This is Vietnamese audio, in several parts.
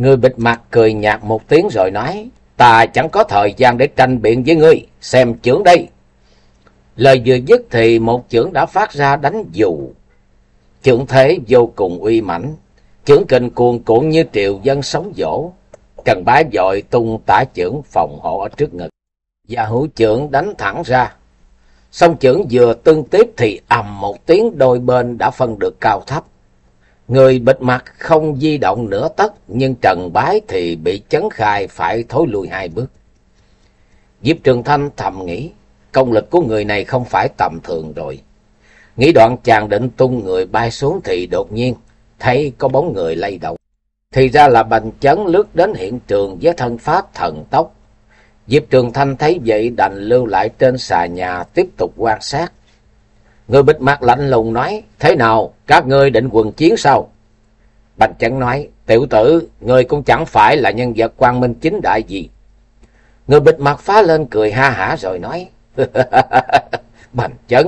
Người bịt mặt cười nhạt một tiếng rồi nói, ta chẳng có thời gian để tranh biện với ngươi, xem chưởng đây. Lời vừa dứt thì một chưởng đã phát ra đánh dù. Chưởng thế vô cùng uy mãnh, chưởng kình cuồn cuộn như triều dân sóng dỗ. Trần bái dội tung tả chưởng phòng hộ ở trước ngực. Và hữu chưởng đánh thẳng ra. Song chưởng vừa tương tiếp thì ầm một tiếng đôi bên đã phân được cao thấp. Người bịt mặt không di động nửa tấc, nhưng Trần Bái thì bị chấn khai phải thối lùi hai bước. Diệp Trường Thanh thầm nghĩ, công lực của người này không phải tầm thường rồi. Nghĩ đoạn chàng định tung người bay xuống thì đột nhiên thấy có bóng người lay động. Thì ra là bành chấn lướt đến hiện trường với thân pháp thần tốc. Diệp Trường Thanh thấy vậy đành lưu lại trên xà nhà tiếp tục quan sát. Người bịt mặt lạnh lùng nói, thế nào, các ngươi định quần chiến sao? bành Chấn nói, tiểu tử, người cũng chẳng phải là nhân vật quan minh chính đại gì. Người bịt mặt phá lên cười ha hả rồi nói, bành Chấn,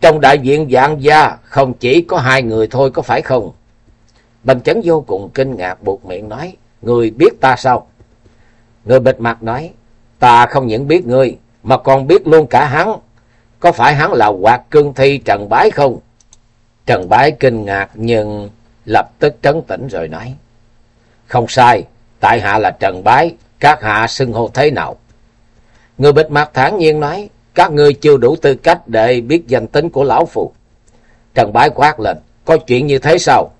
trong đại diện dạng gia không chỉ có hai người thôi có phải không? bành Chấn vô cùng kinh ngạc buộc miệng nói, người biết ta sao? Người bịt mặt nói, ta không những biết ngươi, mà còn biết luôn cả hắn có phải hắn là hoạt cương thi Trần Bái không? Trần Bái kinh ngạc nhưng lập tức trấn tĩnh rồi nói. Không sai, tại hạ là Trần Bái, các hạ xưng hô thế nào? Người bịt mặt thản nhiên nói, các ngươi chưa đủ tư cách để biết danh tính của lão phụ. Trần Bái quát lên, có chuyện như thế sao?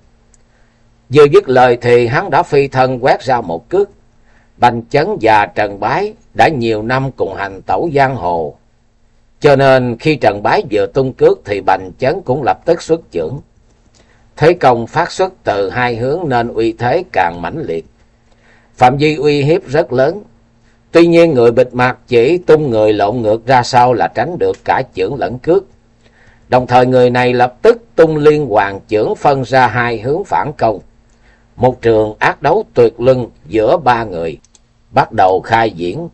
Vừa dứt lời thì hắn đã phi thân quét ra một cước. Bành Chấn và Trần Bái đã nhiều năm cùng hành tẩu giang hồ, cho nên khi Trần Bái vừa tung cước thì Bành Chấn cũng lập tức xuất chưởng. Thế công phát xuất từ hai hướng nên uy thế càng mãnh liệt. Phạm vi uy hiếp rất lớn. Tuy nhiên người bịt mặt chỉ tung người lộn ngược ra sau là tránh được cả chưởng lẫn cước. Đồng thời người này lập tức tung liên hoàn chưởng phân ra hai hướng phản công. Một trường ác đấu tuyệt luân giữa ba người. Bắt đầu khai diễn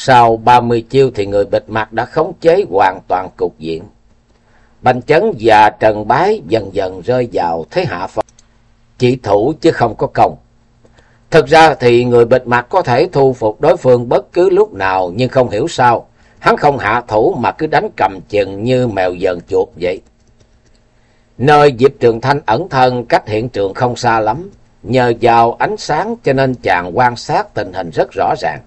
sau ba mươi chiêu thì người bịt mặt đã khống chế hoàn toàn cục diện. Bành Chấn và Trần Bái dần dần rơi vào thế hạ phong. Chỉ thủ chứ không có công. Thực ra thì người bịt mặt có thể thu phục đối phương bất cứ lúc nào, nhưng không hiểu sao. Hắn không hạ thủ mà cứ đánh cầm chừng như mèo dần chuột vậy. Nơi Diệp Trường Thanh ẩn thân, cách hiện trường không xa lắm. Nhờ vào ánh sáng cho nên chàng quan sát tình hình rất rõ ràng.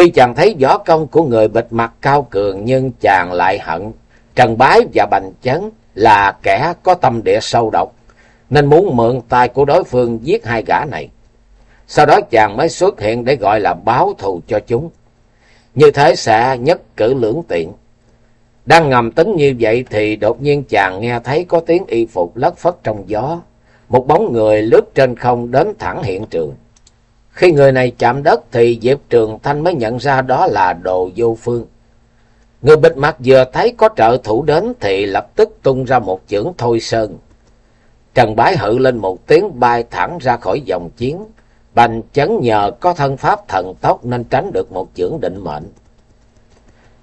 Tuy chàng thấy võ công của người bịt mặt cao cường nhưng chàng lại hận Trần Bái và Bành Chấn là kẻ có tâm địa sâu độc, nên muốn mượn tay của đối phương giết hai gã này. Sau đó chàng mới xuất hiện để gọi là báo thù cho chúng. Như thế sẽ nhất cử lưỡng tiện. Đang ngầm tính như vậy thì đột nhiên chàng nghe thấy có tiếng y phục lất phất trong gió. Một bóng người lướt trên không đến thẳng hiện trường. Khi người này chạm đất thì Diệp Trường Thanh mới nhận ra đó là đồ vô phương. Người bịt mặt vừa thấy có trợ thủ đến thì lập tức tung ra một chưởng thôi sơn. Trần Bái hự lên một tiếng bay thẳng ra khỏi dòng chiến. Bành chấn nhờ có thân pháp thần tốc nên tránh được một chưởng định mệnh.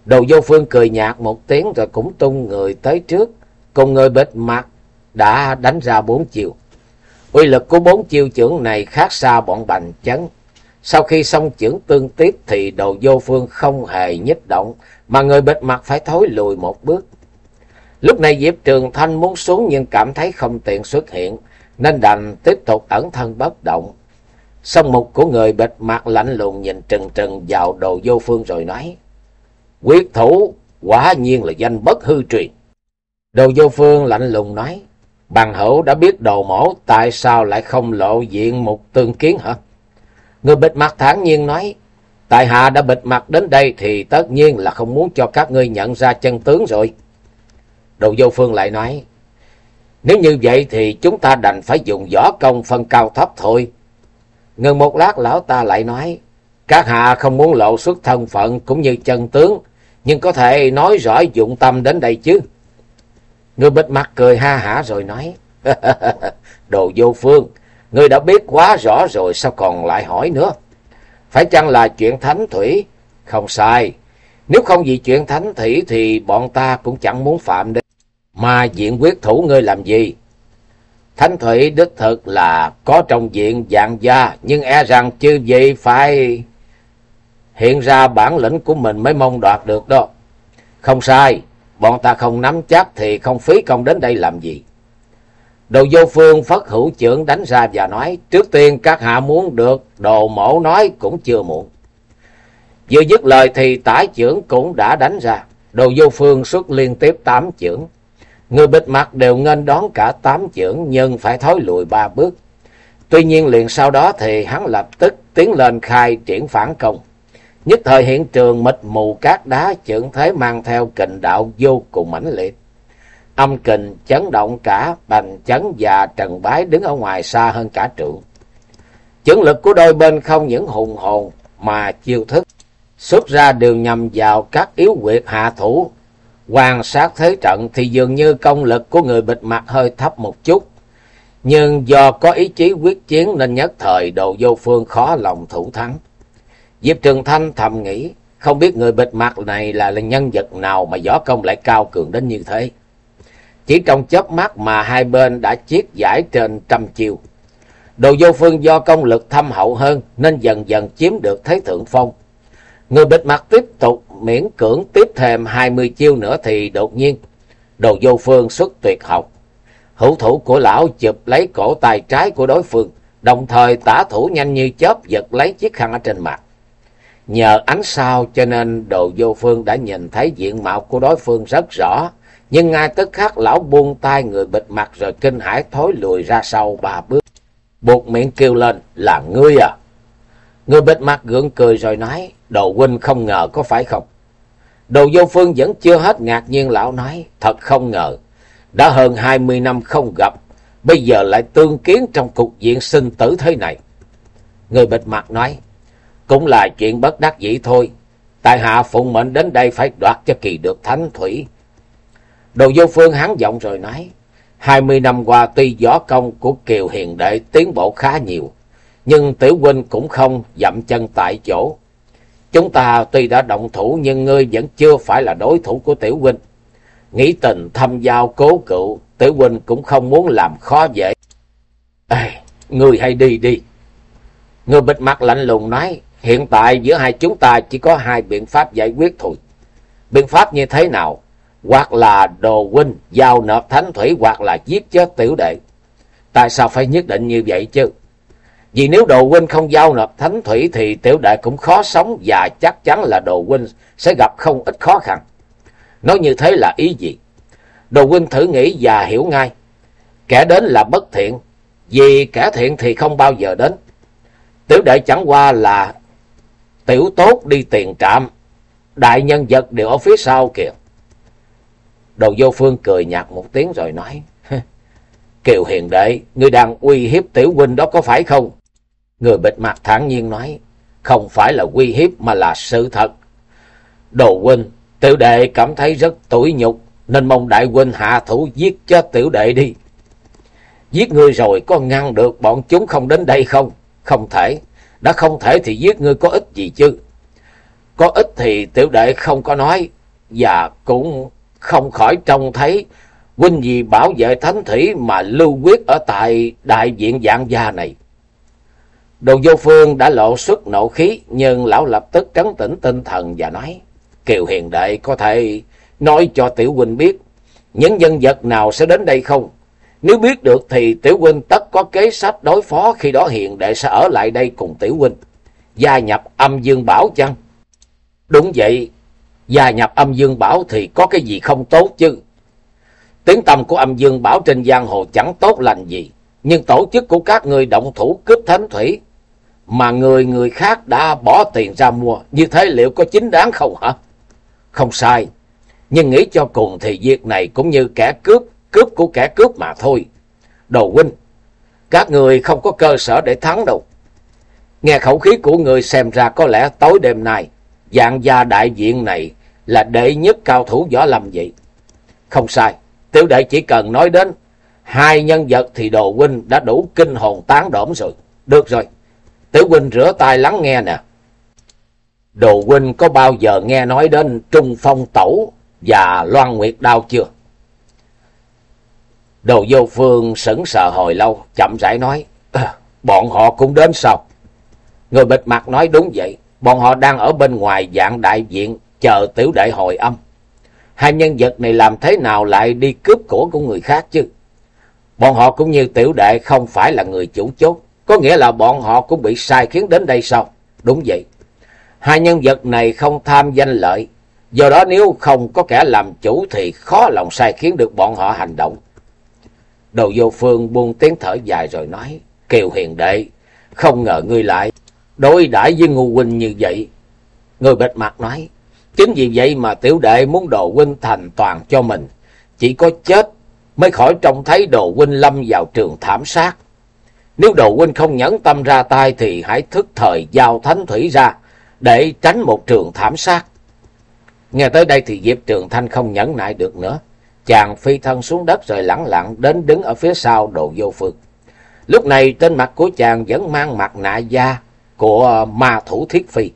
Đồ vô phương cười nhạt một tiếng rồi cũng tung người tới trước. Cùng người bịt mặt đã đánh ra bốn chiều. Uy lực của bốn chiêu trưởng này khác xa bọn bành chấn. Sau khi xong trưởng tương tiếp thì đồ vô phương không hề nhích động, mà người bịt mặt phải thối lùi một bước. Lúc này Diệp Trường Thanh muốn xuống nhưng cảm thấy không tiện xuất hiện, nên đành tiếp tục ẩn thân bất động. Song mục của người bịt mặt lạnh lùng nhìn trừng trừng vào đồ vô phương rồi nói, Quyết thủ quả nhiên là danh bất hư truyền. Đồ vô phương lạnh lùng nói, Bằng hữu đã biết đồ mổ, tại sao lại không lộ diện một tương kiến hả? Người bịt mặt thản nhiên nói, tại hạ đã bịt mặt đến đây thì tất nhiên là không muốn cho các ngươi nhận ra chân tướng rồi. Đồ vô phương lại nói, nếu như vậy thì chúng ta đành phải dùng võ công phân cao thấp thôi. Ngừng một lát lão ta lại nói, các hạ không muốn lộ xuất thân phận cũng như chân tướng, nhưng có thể nói rõ dụng tâm đến đây chứ. Người bịt mặt cười ha hả rồi nói, đồ vô phương, ngươi đã biết quá rõ rồi sao còn lại hỏi nữa. Phải chăng là chuyện thánh thủy? Không sai. Nếu không vì chuyện thánh thủy thì bọn ta cũng chẳng muốn phạm đến. Mà diện quyết thủ ngươi làm gì? Thánh thủy đích thực là có trong diện dạng gia, nhưng e rằng chưa vị phải hiện ra bản lĩnh của mình mới mong đoạt được đó. Không sai, bọn ta không nắm chắc thì không phí công đến đây làm gì. Đồ vô phương phất hữu trưởng đánh ra và nói, trước tiên các hạ muốn được, đồ mổ nói cũng chưa muộn. Vừa dứt lời thì tả trưởng cũng đã đánh ra, đồ vô phương xuất liên tiếp tám trưởng. Người bịt mặt đều nghênh đón cả tám trưởng nhưng phải thối lùi ba bước. Tuy nhiên liền sau đó thì hắn lập tức tiến lên khai triển phản công. Nhất thời hiện trường mịt mù cát đá, trưởng thế mang theo kình đạo vô cùng mãnh liệt. Âm kình chấn động cả bành chấn và trần bái đứng ở ngoài xa hơn cả trượng. Chưởng lực của đôi bên không những hùng hồn mà chiêu thức xuất ra đều nhằm vào các yếu quyệt hạ thủ. Quan sát thế trận thì dường như công lực của người bịt mặt hơi thấp một chút. Nhưng do có ý chí quyết chiến nên nhất thời đồ vô phương khó lòng thủ thắng. Diệp Trường Thanh thầm nghĩ, không biết người bịt mặt này là nhân vật nào mà võ công lại cao cường đến như thế. Chỉ trong chớp mắt mà hai bên đã chiết giải trên trăm chiêu. Đồ vô phương do công lực thâm hậu hơn nên dần dần chiếm được thế thượng phong. Người bịt mặt tiếp tục miễn cưỡng tiếp thêm hai mươi chiêu nữa thì đột nhiên đồ vô phương xuất tuyệt học. Hữu thủ của lão chụp lấy cổ tay trái của đối phương, đồng thời tả thủ nhanh như chớp giật lấy chiếc khăn ở trên mặt. Nhờ ánh sao cho nên đồ vô phương đã nhìn thấy diện mạo của đối phương rất rõ, nhưng ngay tức khắc lão buông tay người bịt mặt rồi kinh hãi thối lùi ra sau ba bước. Buộc miệng kêu lên là ngươi à. Người bịt mặt gượng cười rồi nói, đồ huynh không ngờ có phải không? Đồ vô phương vẫn chưa hết ngạc nhiên lão nói, thật không ngờ. Đã hơn hai mươi năm không gặp, bây giờ lại tương kiến trong cục diện sinh tử thế này. Người bịt mặt nói, cũng là chuyện bất đắc dĩ thôi. Tại hạ phụng mệnh đến đây phải đoạt cho kỳ được thánh thủy. Đồ vô phương hắn giọng rồi nói, hai mươi năm qua tuy võ công của Kiều Hiền Đệ tiến bộ khá nhiều, nhưng tiểu huynh cũng không dậm chân tại chỗ. Chúng ta tuy đã động thủ nhưng ngươi vẫn chưa phải là đối thủ của tiểu huynh. Nghĩ tình thâm giao cố cựu, tiểu huynh cũng không muốn làm khó dễ. Ê, ngươi hãy đi đi. Người bịt mặt lạnh lùng nói, hiện tại giữa hai chúng ta chỉ có hai biện pháp giải quyết thôi. Biện pháp như thế nào? Hoặc là đồ huynh giao nộp thánh thủy hoặc là giết chết tiểu đệ. Tại sao phải nhất định như vậy chứ? Vì nếu đồ huynh không giao nộp thánh thủy thì tiểu đệ cũng khó sống và chắc chắn là đồ huynh sẽ gặp không ít khó khăn. Nói như thế là ý gì? Đồ huynh thử nghĩ và hiểu ngay. Kẻ đến là bất thiện, vì kẻ thiện thì không bao giờ đến. Tiểu đệ chẳng qua là tiểu tốt đi tiền trạm, đại nhân vật đều ở phía sau kìa. Đồ vô phương cười nhạt một tiếng rồi nói, Kiều hiền đệ, ngươi đang uy hiếp tiểu huynh đó có phải không? Người bịt mặt thản nhiên nói, không phải là uy hiếp mà là sự thật. Đồ huynh, tiểu đệ cảm thấy rất tủi nhục, nên mong đại huynh hạ thủ giết chết tiểu đệ đi. Giết ngươi rồi có ngăn được bọn chúng không đến đây không? Không thể. Đã không thể thì giết ngươi có ích gì chứ? Có ích thì tiểu đệ không có nói, và cũng không khỏi trông thấy huynh vì bảo vệ thánh thủy mà lưu quyết ở tại đại viện dạng gia này. Đồ vô phương đã lộ xuất nộ khí, nhưng lão lập tức trấn tĩnh tinh thần và nói, Kiều hiền đệ có thể nói cho tiểu huynh biết, những nhân vật nào sẽ đến đây không? Nếu biết được thì tiểu huynh tất có kế sách đối phó khi đó hiền đệ sẽ ở lại đây cùng tiểu huynh. Gia nhập âm dương bảo chăng? Đúng vậy, gia nhập âm dương bảo thì có cái gì không tốt chứ? Tiếng tâm của âm dương bảo trên giang hồ chẳng tốt lành gì. Nhưng tổ chức của các người động thủ cướp thánh thủy mà người người khác đã bỏ tiền ra mua, như thế liệu có chính đáng không hả? Không sai, Nhưng nghĩ cho cùng thì việc này cũng như kẻ cướp, cướp của kẻ cướp mà thôi. Đồ huynh, các người không có cơ sở để thắng đâu. Nghe khẩu khí của người xem ra có lẽ tối đêm nay, dạng gia đại diện này là đệ nhất cao thủ võ lâm vậy. Không sai, tiểu đệ chỉ cần nói đến hai nhân vật thì đồ huynh đã đủ kinh hồn tán đổm rồi. Được rồi, tiểu huynh rửa tay lắng nghe nè. Đồ huynh có bao giờ nghe nói đến Trung Phong Tẩu và Loan Nguyệt Đao chưa? Đồ vô phương sững sờ hồi lâu, chậm rãi nói, ờ, bọn họ cũng đến sao? Người bịt mặt nói đúng vậy, bọn họ đang ở bên ngoài dạng đại viện, chờ tiểu đệ hồi âm. Hai nhân vật này làm thế nào lại đi cướp của của người khác chứ? Bọn họ cũng như tiểu đệ không phải là người chủ chốt, có nghĩa là bọn họ cũng bị sai khiến đến đây sao? Đúng vậy. Hai nhân vật này không tham danh lợi, do đó nếu không có kẻ làm chủ thì khó lòng sai khiến được bọn họ hành động. Đầu vô phương buông tiếng thở dài rồi nói, Kiều hiền đệ, không ngờ ngươi lại đối đãi với ngu huynh như vậy. Người bệt mặt nói, chính vì vậy mà tiểu đệ muốn đồ huynh thành toàn cho mình. Chỉ có chết mới khỏi trông thấy đồ huynh lâm vào trường thảm sát. Nếu đồ huynh không nhẫn tâm ra tay thì hãy thức thời giao thánh thủy ra để tránh một trường thảm sát. Nghe tới đây thì Diệp Trường Thanh không nhẫn nại được nữa. Chàng phi thân xuống đất rồi lẳng lặng đến đứng ở phía sau đồ vô phương. Lúc này trên mặt của chàng vẫn mang mặt nạ da của ma thủ thiết phi.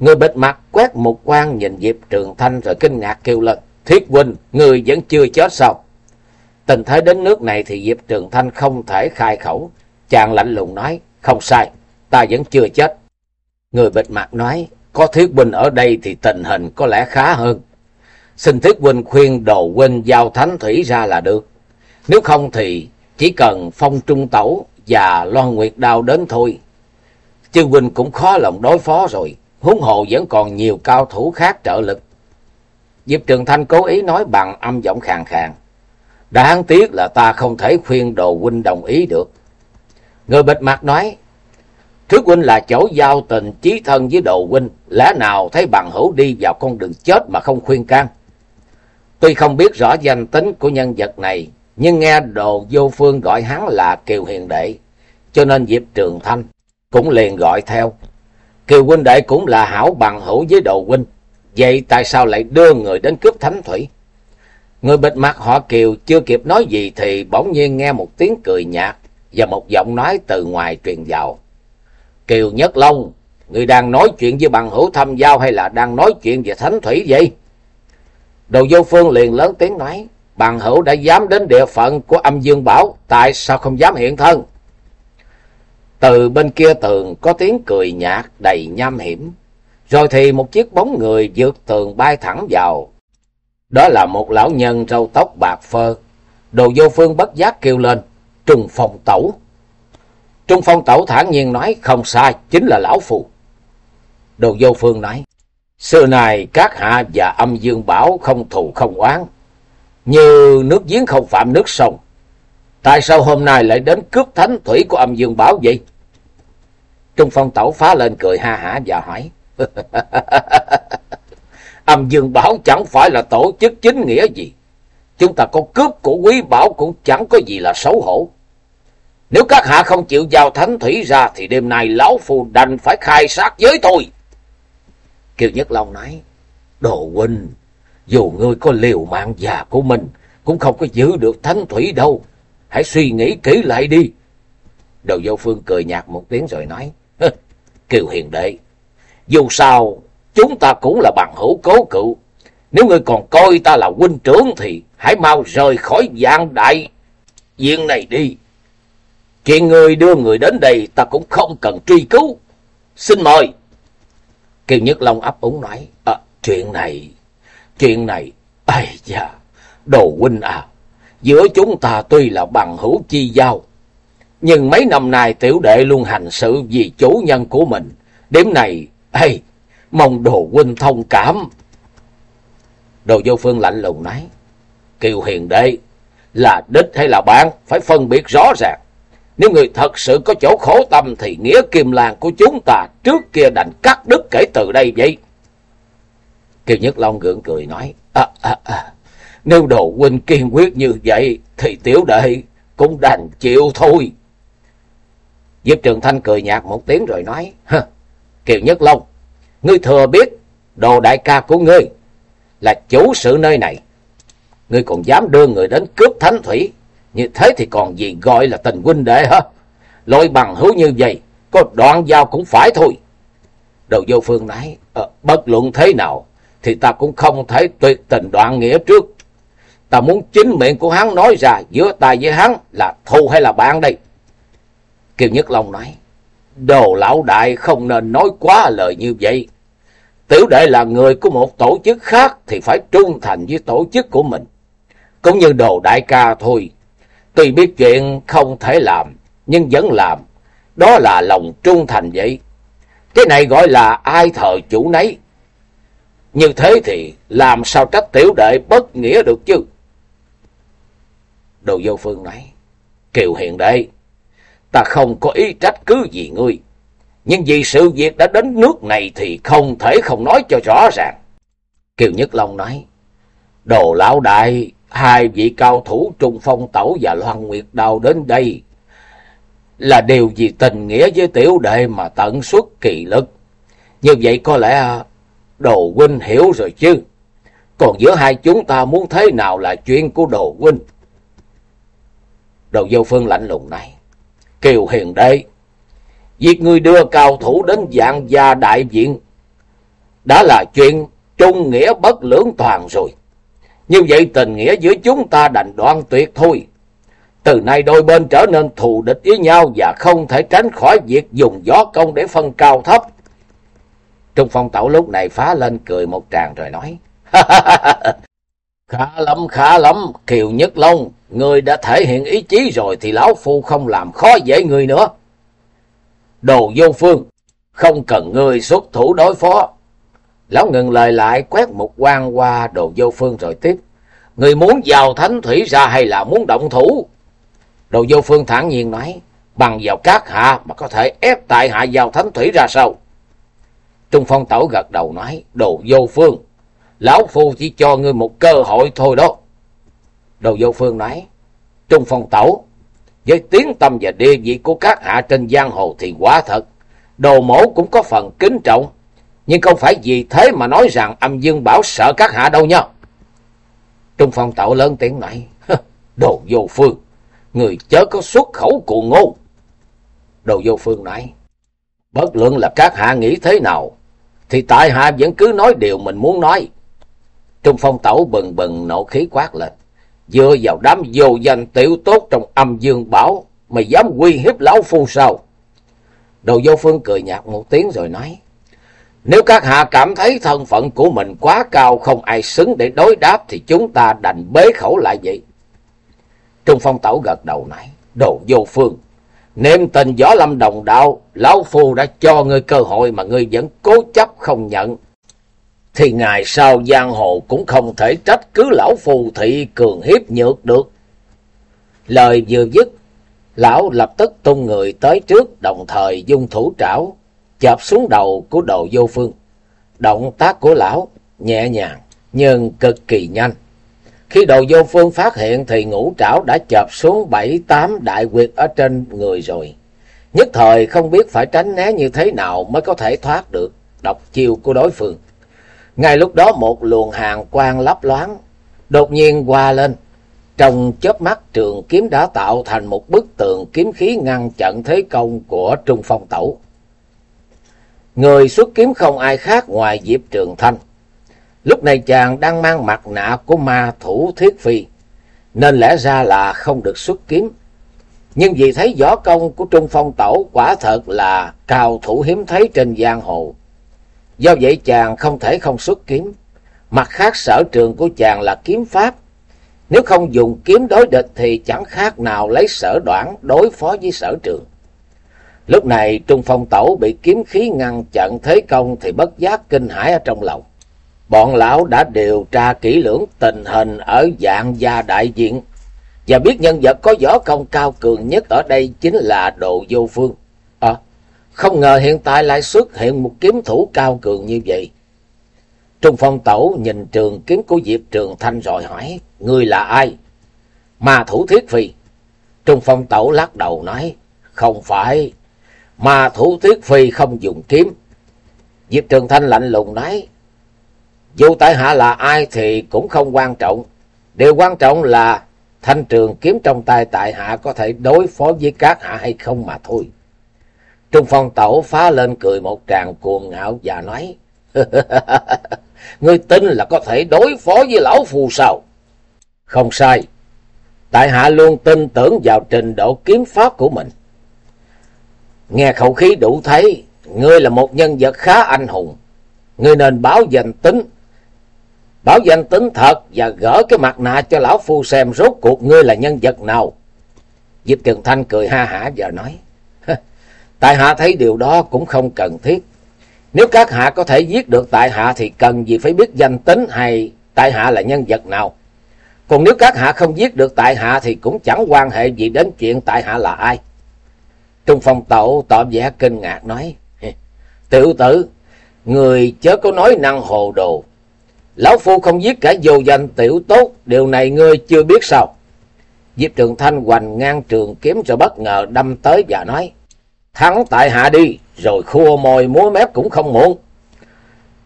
Người bịt mặt quét một quan nhìn Diệp Trường Thanh rồi kinh ngạc kêu lên. Thiết huynh, người vẫn chưa chết sao? Tình thế đến nước này thì Diệp Trường Thanh không thể khai khẩu. Chàng lạnh lùng nói, không sai, ta vẫn chưa chết. Người bịt mặt nói, có Thiết huynh ở đây thì tình hình có lẽ khá hơn. Xin Thiết huynh khuyên đồ huynh giao thánh thủy ra là được. Nếu không thì chỉ cần phong trung tẩu và loan nguyệt đao đến thôi. Chư huynh cũng khó lòng đối phó rồi. Huống hồ vẫn còn nhiều cao thủ khác trợ lực. Diệp Trường Thanh cố ý nói bằng âm giọng khàn khàn. Đáng tiếc là ta không thể khuyên đồ huynh đồng ý được. Người bịt mặt nói, Thứ huynh là chỗ giao tình chí thân với đồ huynh, lẽ nào thấy bằng hữu đi vào con đường chết mà không khuyên can. Tuy không biết rõ danh tính của nhân vật này, nhưng nghe đồ vô phương gọi hắn là Kiều Hiền Đệ, cho nên Diệp Trường Thanh cũng liền gọi theo. Kiều huynh đệ cũng là hảo bằng hữu với đồ huynh, vậy tại sao lại đưa người đến cướp thánh thủy? Người bịt mặt họ Kiều chưa kịp nói gì thì bỗng nhiên nghe một tiếng cười nhạt và một giọng nói từ ngoài truyền vào. Kiều Nhất Long, người đang nói chuyện với bằng hữu thăm giao hay là đang nói chuyện về thánh thủy vậy? Đồ vô phương liền lớn tiếng nói, bằng hữu đã dám đến địa phận của âm dương bảo, tại sao không dám hiện thân? Từ bên kia tường có tiếng cười nhạt đầy nham hiểm, rồi thì một chiếc bóng người vượt tường bay thẳng vào. Đó là một lão nhân râu tóc bạc phơ, đồ vô phương bất giác kêu lên, trùng phòng tẩu. Trung Phong Tẩu thản nhiên nói, không sai, chính là Lão Phù. Đồ Vô Phương nói, xưa này các hạ và âm dương bảo không thù không oán, như nước giếng không phạm nước sông. Tại sao hôm nay lại đến cướp thánh thủy của âm dương bảo vậy? Trung Phong Tẩu phá lên cười ha hả và hỏi, âm dương bảo chẳng phải là tổ chức chính nghĩa gì. Chúng ta có cướp của quý bảo cũng chẳng có gì là xấu hổ. Nếu các hạ không chịu giao thánh thủy ra thì đêm nay lão phù đành phải khai sát giới tôi. Kiều Nhất Long nói, Đồ huynh, dù ngươi có liều mạng già của mình, cũng không có giữ được thánh thủy đâu. Hãy suy nghĩ kỹ lại đi. Đồ Vô Phương cười nhạt một tiếng rồi nói, Kiều Hiền Đệ, dù sao chúng ta cũng là bằng hữu cố cựu. Nếu ngươi còn coi ta là huynh trưởng thì hãy mau rời khỏi dạng đại diện này đi. Chuyện người đưa người đến đây ta cũng không cần truy cứu. Xin mời. Kiều Nhất Long ấp úng nói. À, chuyện này, chuyện này, ây da, đồ huynh à. Giữa chúng ta tuy là bằng hữu chi giao. Nhưng mấy năm nay tiểu đệ luôn hành sự vì chủ nhân của mình. Điểm này, ây, mong đồ huynh thông cảm. Đồ vô phương lạnh lùng nói. Kiều hiền đệ, là đích hay là bạn, phải phân biệt rõ ràng. Nếu người thật sự có chỗ khổ tâm thì nghĩa kim làng của chúng ta trước kia đành cắt đứt kể từ đây vậy. Kiều Nhất Long gượng cười nói, À, à, à, nếu đồ huynh kiên quyết như vậy, thì tiểu đệ cũng đành chịu thôi. Diệp Trường Thanh cười nhạt một tiếng rồi nói, Kiều Nhất Long, ngươi thừa biết đồ đại ca của ngươi là chủ sự nơi này. Ngươi còn dám đưa người đến cướp thánh thủy, như thế thì còn gì gọi là tình huynh đệ hả? Lôi bằng hữu như vậy, có đoạn giao cũng phải thôi. Đầu vô phương nói, ờ, bất luận thế nào, thì ta cũng không thể tuyệt tình đoạn nghĩa trước. Ta muốn chính miệng của hắn nói ra giữa ta với hắn là thù hay là bạn đây. Kiều Nhất Long nói, đồ lão đại không nên nói quá lời như vậy. Tiểu đệ là người của một tổ chức khác thì phải trung thành với tổ chức của mình. Cũng như đồ đại ca thôi. Tuy biết chuyện không thể làm, nhưng vẫn làm. Đó là lòng trung thành vậy. Cái này gọi là ai thờ chủ nấy. Như thế thì làm sao trách tiểu đệ bất nghĩa được chứ? Đồ vô phương nói, Kiều Hiền đệ, ta không có ý trách cứ gì ngươi. Nhưng vì sự việc đã đến nước này thì không thể không nói cho rõ ràng. Kiều Nhất Long nói, Đồ lão đại, hai vị cao thủ Trung Phong Tẩu và Loan Nguyệt Đào đến đây là điều gì tình nghĩa với tiểu đệ mà tận xuất kỳ lực. Như vậy có lẽ đồ huynh hiểu rồi chứ. Còn giữa hai chúng ta muốn thế nào là chuyện của đồ huynh. Đồ vô phương lạnh lùng này. Kiều hiền đế. Việc người đưa cao thủ đến dạng gia đại viện. Đã là chuyện trung nghĩa bất lưỡng toàn rồi. Như vậy tình nghĩa giữa chúng ta đành đoạn tuyệt thôi. Từ nay đôi bên trở nên thù địch với nhau và không thể tránh khỏi việc dùng gió công để phân cao thấp. Trung Phong Tẩu lúc này phá lên cười một tràng rồi nói. khá lắm, khá lắm, Kiều Nhất Long, người đã thể hiện ý chí rồi thì Lão Phu không làm khó dễ người nữa. Đồ vô phương, không cần người xuất thủ đối phó. Lão ngừng lời lại quét một quan qua đồ vô phương rồi tiếp. Người muốn vào thánh thủy ra hay là muốn động thủ? Đồ vô phương thản nhiên nói, bằng vào các hạ mà có thể ép tại hạ vào thánh thủy ra sao? Trung Phong Tẩu gật đầu nói, đồ vô phương, lão phu chỉ cho ngươi một cơ hội thôi đó. Đồ vô phương nói, Trung Phong Tẩu, với tiếng tâm và địa vị của các hạ trên giang hồ thì quá thật, đồ mổ cũng có phần kính trọng, nhưng không phải vì thế mà nói rằng âm dương bảo sợ các hạ đâu nha. Trung Phong Tạo lớn tiếng nói, đồ vô phương, người chớ có xuất khẩu cù ngô. Đồ vô phương nói, bất luận là các hạ nghĩ thế nào, thì tại hạ vẫn cứ nói điều mình muốn nói. Trung phong tẩu bừng bừng nộ khí quát lên, vừa vào đám vô danh tiểu tốt trong âm dương bảo, mày dám uy hiếp lão phu sao? Đồ vô phương cười nhạt một tiếng rồi nói, nếu các hạ cảm thấy thân phận của mình quá cao không ai xứng để đối đáp thì chúng ta đành bế khẩu lại vậy. Trung Phong Tẩu gật đầu nãy, đồ vô phương, niệm tình võ lâm đồng đạo, lão phu đã cho ngươi cơ hội mà ngươi vẫn cố chấp không nhận. Thì ngày sau giang hồ cũng không thể trách cứ lão phu thị cường hiếp nhược được. Lời vừa dứt, lão lập tức tung người tới trước đồng thời dung thủ trảo, chộp xuống đầu của đồ vô phương. Động tác của lão nhẹ nhàng nhưng cực kỳ nhanh. Khi đồ vô phương phát hiện thì ngũ trảo đã chộp xuống bảy tám đại quyệt ở trên người rồi. Nhất thời không biết phải tránh né như thế nào mới có thể thoát được độc chiêu của đối phương. Ngay lúc đó một luồng hàng quang lấp loáng, đột nhiên qua lên. Trong chớp mắt trường kiếm đã tạo thành một bức tường kiếm khí ngăn chặn thế công của Trung Phong Tẩu. Người xuất kiếm không ai khác ngoài Diệp Trường Thanh. Lúc này chàng đang mang mặt nạ của ma thủ thiết phi, nên lẽ ra là không được xuất kiếm. Nhưng vì thấy võ công của Trung Phong Tẩu quả thật là cao thủ hiếm thấy trên giang hồ. Do vậy chàng không thể không xuất kiếm. Mặt khác sở trường của chàng là kiếm pháp. Nếu không dùng kiếm đối địch thì chẳng khác nào lấy sở đoạn đối phó với sở trường. Lúc này Trung Phong Tẩu bị kiếm khí ngăn chặn thế công thì bất giác kinh hãi ở trong lòng. Bọn lão đã điều tra kỹ lưỡng tình hình ở dạng gia đại diện và biết nhân vật có võ công cao cường nhất ở đây chính là Đồ Vô Phương. À, không ngờ hiện tại lại xuất hiện một kiếm thủ cao cường như vậy. Trung Phong Tẩu nhìn trường kiếm của Diệp Trường Thanh rồi hỏi, Ngươi là ai? Ma thủ thiết phi. Trung Phong Tẩu lắc đầu nói, Không phải, mà thủ tuyết phi không dùng kiếm. Diệp Trường Thanh lạnh lùng nói, Dù tại hạ là ai thì cũng không quan trọng. Điều quan trọng là thanh trường kiếm trong tay tại hạ có thể đối phó với các hạ hay không mà thôi. Trung Phong Tẩu phá lên cười một tràng cuồng ngạo và nói, Ngươi tin là có thể đối phó với lão phù sao? Không sai. Tại hạ luôn tin tưởng vào trình độ kiếm pháp của mình. Nghe khẩu khí đủ thấy, ngươi là một nhân vật khá anh hùng. Ngươi nên báo danh tính. Báo danh tính thật và gỡ cái mặt nạ cho lão phu xem rốt cuộc ngươi là nhân vật nào. Diệp Trường Thanh cười ha hả và nói. Tại hạ thấy điều đó cũng không cần thiết. Nếu các hạ có thể giết được tại hạ thì cần gì phải biết danh tính hay tại hạ là nhân vật nào. Còn nếu các hạ không giết được tại hạ thì cũng chẳng quan hệ gì đến chuyện tại hạ là ai. Trung Phong Tẩu tỏ vẻ kinh ngạc nói. Tiểu tử, người chớ có nói năng hồ đồ. Lão Phu không giết cả vô danh tiểu tốt, điều này ngươi chưa biết sao. Diệp Trường Thanh hoành ngang trường kiếm rồi bất ngờ đâm tới và nói. Thắng tại hạ đi, rồi khua môi múa mép cũng không muộn.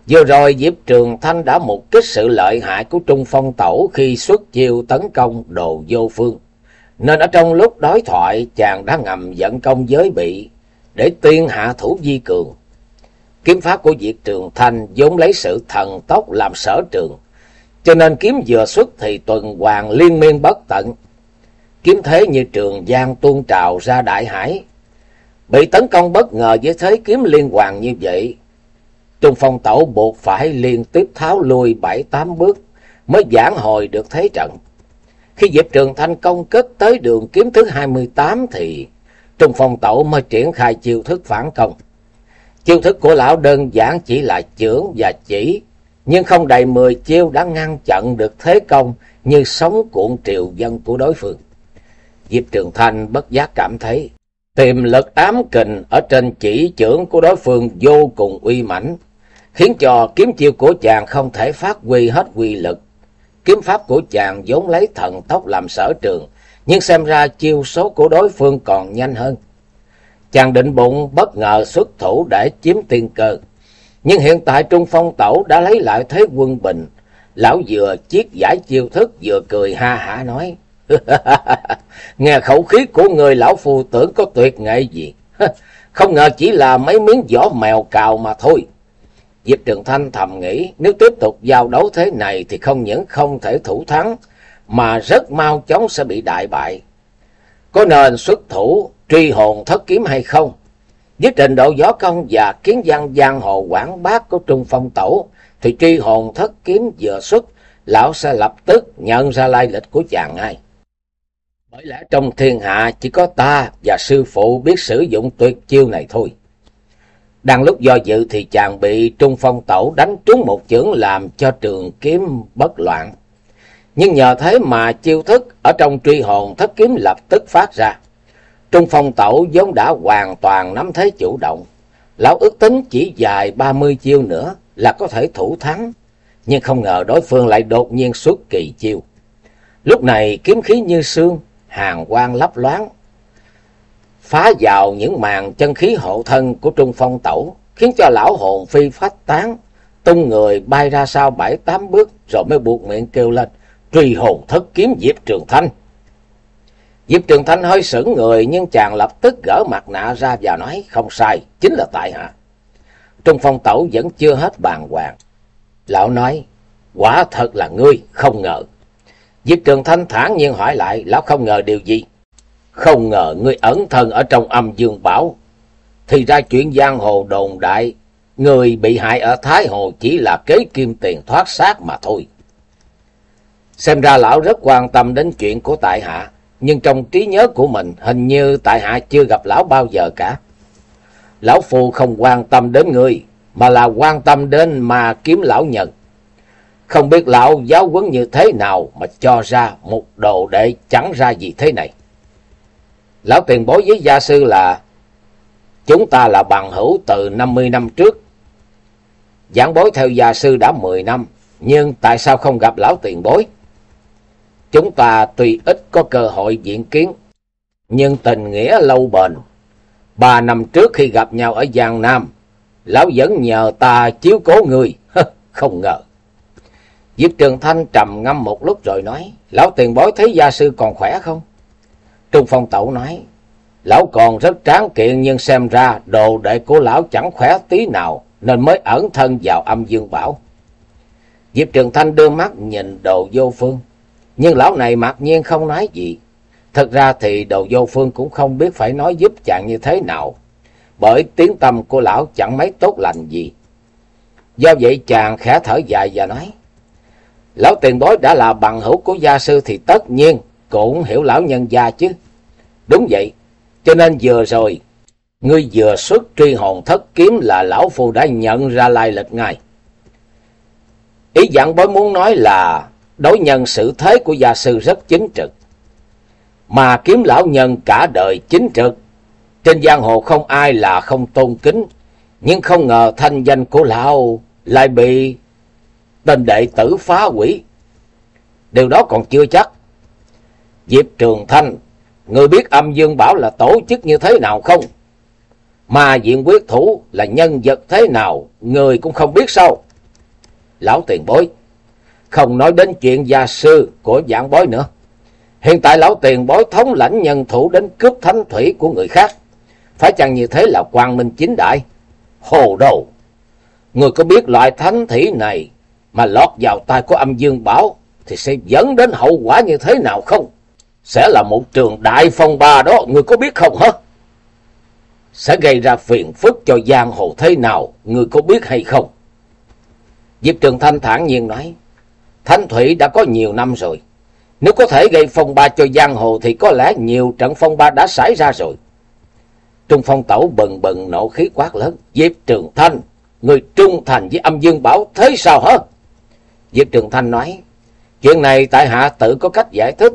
Vừa rồi Diệp Trường Thanh đã mục kích sự lợi hại của Trung Phong Tẩu khi xuất chiêu tấn công đồ vô phương. Nên ở trong lúc đối thoại chàng đã ngầm dẫn công giới bị để tuyên hạ thủ di cường. Kiếm pháp của diệt Trường Thanh vốn lấy sự thần tốc làm sở trường. Cho nên kiếm vừa xuất thì tuần hoàn liên miên bất tận. Kiếm thế như trường giang tuôn trào ra đại hải, Bị tấn công bất ngờ với thế kiếm liên hoàn như vậy. Trung phong tẩu buộc phải liên tiếp tháo lui bảy tám bước mới giảng hồi được thế trận. Khi Diệp Trường Thanh công kết tới đường kiếm thứ 28 thì Trung phong tẩu mới triển khai chiêu thức phản công. Chiêu thức của lão đơn giản chỉ là chưởng và chỉ, nhưng không đầy 10 chiêu đã ngăn chặn được thế công như sóng cuộn triều dân của đối phương. Diệp Trường Thanh bất giác cảm thấy Tiềm lực ám kình ở trên chỉ chưởng của đối phương vô cùng uy mãnh, khiến cho kiếm chiêu của chàng không thể phát huy hết quy lực. Kiếm pháp của chàng vốn lấy thần tốc làm sở trường, nhưng xem ra chiêu số của đối phương còn nhanh hơn. Chàng định bụng bất ngờ xuất thủ để chiếm tiên cơ. Nhưng hiện tại Trung Phong Tẩu đã lấy lại thế quân bình. Lão vừa chiết giải chiêu thức vừa cười ha hả nói. Nghe khẩu khí của người lão phù tưởng có tuyệt nghệ gì. Không ngờ chỉ là mấy miếng vỏ mèo cào mà thôi. Diệp Trường Thanh thầm nghĩ, nếu tiếp tục giao đấu thế này thì không những không thể thủ thắng, mà rất mau chóng sẽ bị đại bại. Có nên xuất thủ truy hồn thất kiếm hay không? Với trình độ gió công và kiến văn giang hồ quảng bác của Trung Phong Tẩu thì truy hồn thất kiếm vừa xuất, lão sẽ lập tức nhận ra lai lịch của chàng ngay. Bởi lẽ trong thiên hạ chỉ có ta và sư phụ biết sử dụng tuyệt chiêu này thôi. Đang lúc do dự thì chàng bị Trung Phong Tẩu đánh trúng một chưởng làm cho trường kiếm bất loạn. Nhưng nhờ thế mà chiêu thức ở trong truy hồn thất kiếm lập tức phát ra. Trung Phong Tẩu vốn đã hoàn toàn nắm thế chủ động. Lão ước tính chỉ dài ba mươi chiêu nữa là có thể thủ thắng. Nhưng không ngờ đối phương lại đột nhiên xuất kỳ chiêu. Lúc này kiếm khí như sương, hàng quang lấp loáng, phá vào những màn chân khí hộ thân của Trung Phong Tẩu, khiến cho lão hồn phi phách tán, tung người bay ra sau bảy tám bước rồi mới buộc miệng kêu lên, truy hồn thất kiếm Diệp Trường Thanh. Diệp Trường Thanh hơi sững người nhưng chàng lập tức gỡ mặt nạ ra và nói không sai, chính là tại hạ. Trung Phong Tẩu vẫn chưa hết bàn hoàng. Lão nói, quả thật là ngươi, không ngờ. Diệp Trường Thanh thản nhiên hỏi lại, lão không ngờ điều gì? Không ngờ ngươi ẩn thân ở trong âm dương bảo. Thì ra chuyện giang hồ đồn đại, người bị hại ở Thái Hồ chỉ là kế kim tiền thoát xác mà thôi. Xem ra lão rất quan tâm đến chuyện của tại hạ, nhưng trong trí nhớ của mình hình như tại hạ chưa gặp lão bao giờ cả. Lão Phu không quan tâm đến người, mà là quan tâm đến mà kiếm lão nhận. Không biết lão giáo huấn như thế nào mà cho ra một đồ đệ chẳng ra gì thế này. Lão tiền bối với gia sư là chúng ta là bằng hữu từ 50 năm trước. Giảng bối theo gia sư đã mười năm, nhưng tại sao không gặp lão tiền bối? Chúng ta tuy ít có cơ hội diện kiến, nhưng tình nghĩa lâu bền. Ba năm trước khi gặp nhau ở Giang Nam, lão vẫn nhờ ta chiếu cố người, không ngờ. Diệp Trường Thanh trầm ngâm một lúc rồi nói, lão tiền bối thấy gia sư còn khỏe không? Trung Phong Tẩu nói, lão còn rất tráng kiện nhưng xem ra đồ đệ của lão chẳng khỏe tí nào nên mới ẩn thân vào âm dương bảo. Diệp Trường Thanh đưa mắt nhìn đồ vô phương, nhưng lão này mặc nhiên không nói gì. Thật ra thì đồ vô phương cũng không biết phải nói giúp chàng như thế nào, bởi tiếng tâm của lão chẳng mấy tốt lành gì. Do vậy chàng khẽ thở dài và nói, Lão tiền bối đã là bằng hữu của gia sư thì tất nhiên cũng hiểu lão nhân gia chứ. Đúng vậy, cho nên vừa rồi, ngươi vừa xuất truy hồn thất kiếm là lão phu đã nhận ra lai lịch ngay. Ý dạng bối muốn nói là đối nhân sự thế của gia sư rất chính trực. Mà kiếm lão nhân cả đời chính trực. Trên giang hồ không ai là không tôn kính. Nhưng không ngờ thanh danh của lão lại bị tên đệ tử phá hủy. Điều đó còn chưa chắc. Diệp Trường Thanh, người biết âm dương bảo là tổ chức như thế nào không? Mà diện quyết thủ là nhân vật thế nào, người cũng không biết sao? Lão tiền bối, không nói đến chuyện gia sư của dạng bối nữa. Hiện tại lão tiền bối thống lãnh nhân thủ đến cướp thánh thủy của người khác. Phải chăng như thế là quang minh chính đại? Hồ đồ! Người có biết loại thánh thủy này mà lọt vào tay của âm dương bảo thì sẽ dẫn đến hậu quả như thế nào không? Sẽ là một trường đại phong ba đó, người có biết không hả? Sẽ gây ra phiền phức cho giang hồ thế nào, người có biết hay không? Diệp Trường Thanh thản nhiên nói, Thanh Thủy đã có nhiều năm rồi. Nếu có thể gây phong ba cho giang hồ thì có lẽ nhiều trận phong ba đã xảy ra rồi. Trung Phong Tẩu bần bần nổ khí quát lớn. Diệp Trường Thanh, người trung thành với âm dương bảo thế sao hả? Diệp Trường Thanh nói, chuyện này tại hạ tự có cách giải thích.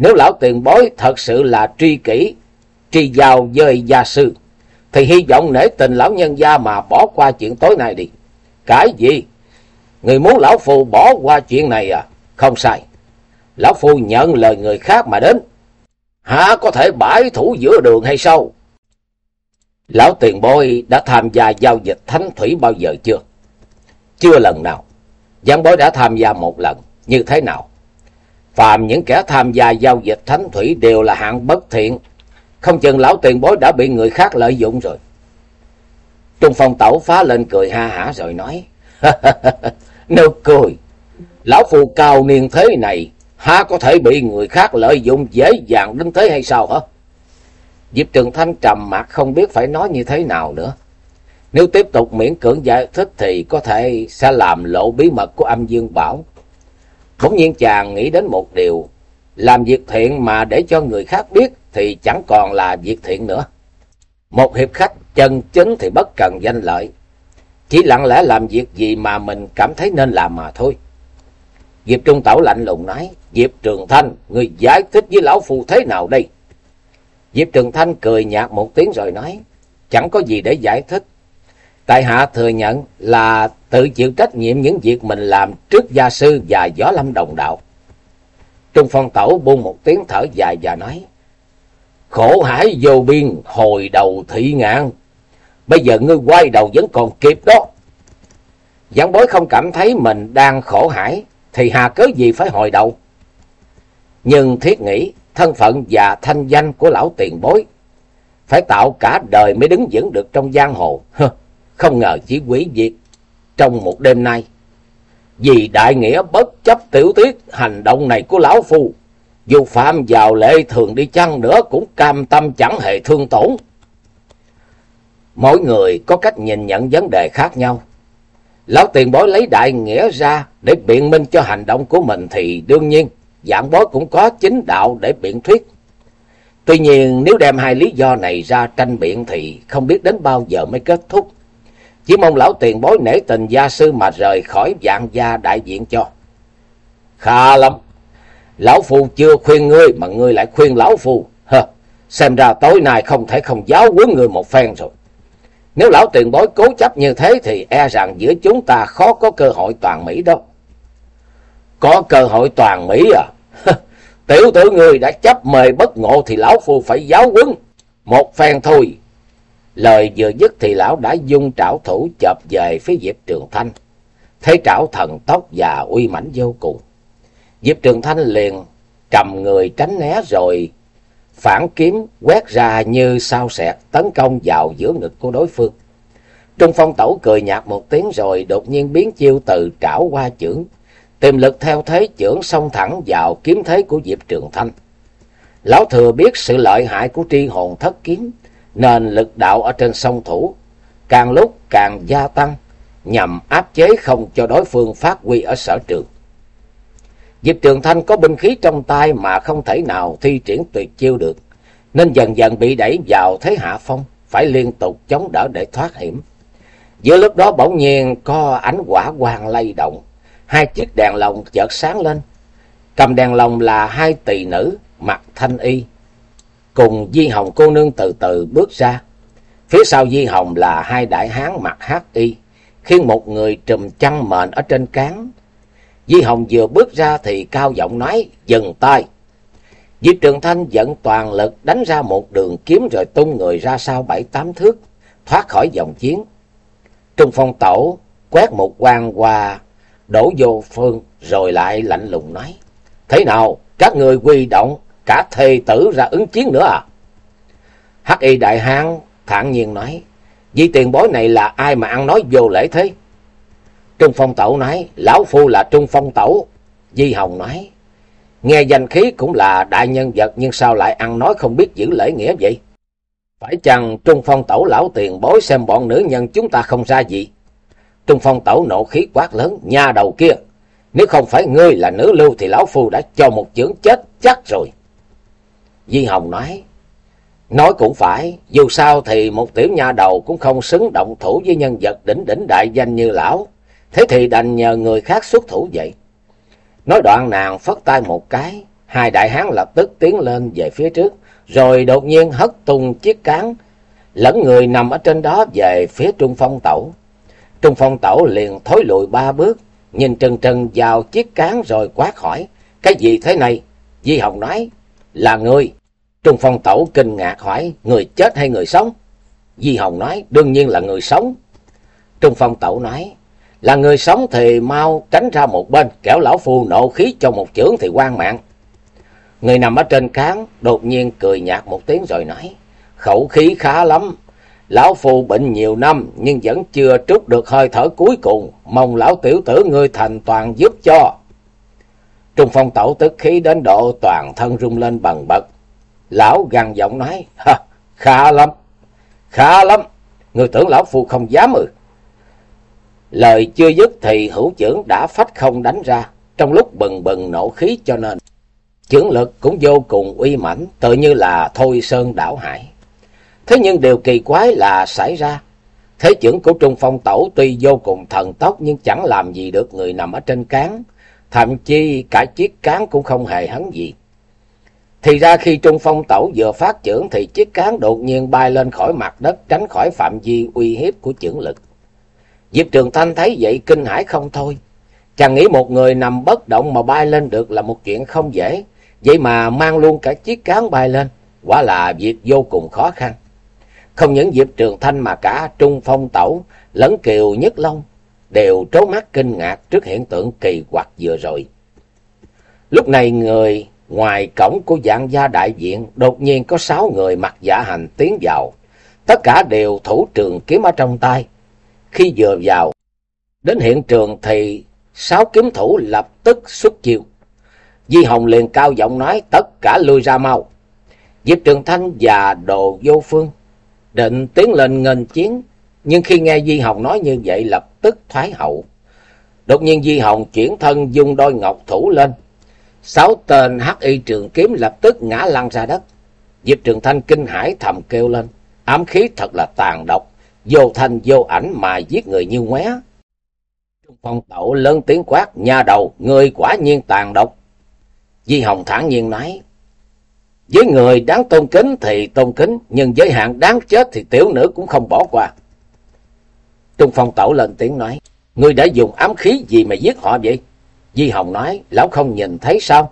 Nếu lão tiền bối thật sự là tri kỷ, tri giao dơi gia sư, thì hy vọng nể tình lão nhân gia mà bỏ qua chuyện tối nay đi. Cái gì? Người muốn lão phù bỏ qua chuyện này à? Không sai. Lão phu nhận lời người khác mà đến. Hả có thể bãi thủ giữa đường hay sao? Lão tiền bối đã tham gia giao dịch thánh thủy bao giờ chưa? Chưa lần nào. Giang bối đã tham gia một lần. Như thế nào? Phàm những kẻ tham gia giao dịch thánh thủy đều là hạng bất thiện. Không chừng lão tiền bối đã bị người khác lợi dụng rồi. Trung phong tẩu phá lên cười ha hả rồi nói. nực cười, lão phù cao niên thế này, há có thể bị người khác lợi dụng dễ dàng đến thế hay sao hả? Diệp Trường Thanh trầm mặc không biết phải nói như thế nào nữa. Nếu tiếp tục miễn cưỡng giải thích thì có thể sẽ làm lộ bí mật của âm dương bảo. Bỗng nhiên chàng nghĩ đến một điều, làm việc thiện mà để cho người khác biết thì chẳng còn là việc thiện nữa. Một hiệp khách chân chính thì bất cần danh lợi, chỉ lặng lẽ làm việc gì mà mình cảm thấy nên làm mà thôi. Diệp Trung Tẩu lạnh lùng nói, Diệp Trường Thanh, người giải thích với lão phù thế nào đây? Diệp Trường Thanh cười nhạt một tiếng rồi nói, chẳng có gì để giải thích. Tại hạ thừa nhận là tự chịu trách nhiệm những việc mình làm trước gia sư và gió lâm đồng đạo. Trung Phong Tẩu buông một tiếng thở dài và nói, Khổ hải vô biên, hồi đầu thị ngạn. Bây giờ ngươi quay đầu vẫn còn kịp đó. Giảng bối không cảm thấy mình đang khổ hải, thì hà cớ gì phải hồi đầu. Nhưng thiết nghĩ, thân phận và thanh danh của lão tiền bối, phải tạo cả đời mới đứng vững được trong giang hồ. Không ngờ chỉ quý việc trong một đêm nay. Vì đại nghĩa bất chấp tiểu tiết hành động này của lão phu, dù phạm vào lệ thường đi chăng nữa cũng cam tâm chẳng hề thương tổn. Mỗi người có cách nhìn nhận vấn đề khác nhau. Lão tiền bối lấy đại nghĩa ra để biện minh cho hành động của mình thì đương nhiên dạng bối cũng có chính đạo để biện thuyết. Tuy nhiên nếu đem hai lý do này ra tranh biện thì không biết đến bao giờ mới kết thúc. Chỉ mong lão tiền bối nể tình gia sư mà rời khỏi dạng gia đại diện cho. Khá lắm. Lão Phu chưa khuyên ngươi mà ngươi lại khuyên Lão Phu. Hờ, xem ra tối nay không thể không giáo huấn ngươi một phen rồi. Nếu lão tiền bối cố chấp như thế thì e rằng giữa chúng ta khó có cơ hội toàn Mỹ đâu. Có cơ hội toàn Mỹ à? Tiểu tử người đã chấp mời bất ngộ thì lão phu phải giáo huấn Một phen thôi. Lời vừa dứt thì lão đã dung trảo thủ chập về phía Diệp Trường Thanh. Thấy trảo thần tốc và uy mãnh vô cùng. Diệp Trường Thanh liền trầm người tránh né rồi phản kiếm quét ra như sao sẹt tấn công vào giữa ngực của đối phương. Trung Phong Tẩu cười nhạt một tiếng rồi đột nhiên biến chiêu từ trảo qua chưởng, tìm lực theo thế chưởng xông thẳng vào kiếm thế của Diệp Trường Thanh. Lão thừa biết sự lợi hại của tri hồn thất kiếm, nên lực đạo ở trên sông thủ càng lúc càng gia tăng, nhằm áp chế không cho đối phương phát huy ở sở trường. Diệp Trường Thanh có binh khí trong tay mà không thể nào thi triển tuyệt chiêu được, nên dần dần bị đẩy vào thế hạ phong, phải liên tục chống đỡ để thoát hiểm. Giữa lúc đó bỗng nhiên có ánh quả quang lay động, hai chiếc đèn lồng chợt sáng lên. Cầm đèn lồng là hai tỳ nữ mặc thanh y, cùng Di Hồng cô nương từ từ bước ra. Phía sau Di Hồng là hai đại hán mặc hát y, khiến một người trùm chăn mền ở trên cán. Di Hồng vừa bước ra thì cao giọng nói, dừng tay. Diệp Trường Thanh dẫn toàn lực đánh ra một đường kiếm rồi tung người ra sau bảy tám thước, thoát khỏi dòng chiến. Trung Phong Tổ quét một quan qua đổ vô phương rồi lại lạnh lùng nói. Thế nào, các người quy động cả thề tử ra ứng chiến nữa à? Hắc y đại hán thản nhiên nói. vị tiền bối này là ai mà ăn nói vô lễ thế? Trung Phong Tẩu nói, Lão Phu là Trung Phong Tẩu. Di Hồng nói, nghe danh khí cũng là đại nhân vật nhưng sao lại ăn nói không biết giữ lễ nghĩa vậy? Phải chăng Trung Phong Tẩu lão tiền bối xem bọn nữ nhân chúng ta không ra gì? Trung Phong Tẩu nộ khí quát lớn, nha đầu kia. Nếu không phải ngươi là nữ lưu thì lão phu đã cho một chưởng chết chắc rồi. Di Hồng nói, nói cũng phải, dù sao thì một tiểu nha đầu cũng không xứng động thủ với nhân vật đỉnh đỉnh đại danh như lão. Thế thì đành nhờ người khác xuất thủ vậy. Nói đoạn nàng phất tay một cái, hai đại hán lập tức tiến lên về phía trước, rồi đột nhiên hất tung chiếc cán, lẫn người nằm ở trên đó về phía Trung Phong Tẩu. Trung Phong Tẩu liền thối lùi ba bước, nhìn trần trần vào chiếc cán rồi quát hỏi, cái gì thế này? Di Hồng nói, là người. Trung Phong Tẩu kinh ngạc hỏi, người chết hay người sống? Di Hồng nói, đương nhiên là người sống. Trung Phong Tẩu nói, là người sống thì mau tránh ra một bên, kẻo lão phu nộ khí cho một chưởng thì quan mạng. Người nằm ở trên cán đột nhiên cười nhạt một tiếng rồi nói, khẩu khí khá lắm. Lão phu bệnh nhiều năm nhưng vẫn chưa trút được hơi thở cuối cùng, mong lão tiểu tử ngươi thành toàn giúp cho. Trung phong tẩu tức khí đến độ toàn thân rung lên bằng bật. Lão gằn giọng nói, khá lắm, khá lắm, người tưởng lão phu không dám ư. Lời chưa dứt thì hữu trưởng đã phách không đánh ra, trong lúc bừng bừng nổ khí cho nên. Chưởng lực cũng vô cùng uy mãnh, tự như là thôi sơn đảo hải. Thế nhưng điều kỳ quái là xảy ra. Thế chưởng của Trung Phong Tẩu tuy vô cùng thần tốc nhưng chẳng làm gì được người nằm ở trên cán. Thậm chí cả chiếc cán cũng không hề hấn gì. Thì ra khi Trung Phong Tẩu vừa phát trưởng thì chiếc cán đột nhiên bay lên khỏi mặt đất, tránh khỏi phạm vi uy hiếp của chưởng lực. Diệp Trường Thanh thấy vậy kinh hãi không thôi. Chàng nghĩ một người nằm bất động mà bay lên được là một chuyện không dễ. Vậy mà mang luôn cả chiếc cán bay lên. Quả là việc vô cùng khó khăn. Không những Diệp Trường Thanh mà cả Trung Phong Tẩu lẫn Kiều Nhất Long đều trố mắt kinh ngạc trước hiện tượng kỳ quặc vừa rồi. Lúc này người ngoài cổng của dạng gia đại diện đột nhiên có sáu người mặc giả hành tiến vào. Tất cả đều thủ trường kiếm ở trong tay khi vừa vào đến hiện trường thì sáu kiếm thủ lập tức xuất chiêu. Di Hồng liền cao giọng nói tất cả lui ra mau. Diệp Trường Thanh và Đồ Vô Phương định tiến lên nghênh chiến, nhưng khi nghe Di Hồng nói như vậy lập tức thoái hậu. Đột nhiên Di Hồng chuyển thân dung đôi ngọc thủ lên. Sáu tên hắc y trường kiếm lập tức ngã lăn ra đất. Diệp Trường Thanh kinh hãi thầm kêu lên, ám khí thật là tàn độc vô thanh vô ảnh mà giết người như ngoé. Trung phong tẩu lớn tiếng quát, nhà đầu, người quả nhiên tàn độc. Di Hồng thản nhiên nói, với người đáng tôn kính thì tôn kính, nhưng giới hạn đáng chết thì tiểu nữ cũng không bỏ qua. Trung Phong Tẩu lên tiếng nói, Ngươi đã dùng ám khí gì mà giết họ vậy? Di Hồng nói, lão không nhìn thấy sao?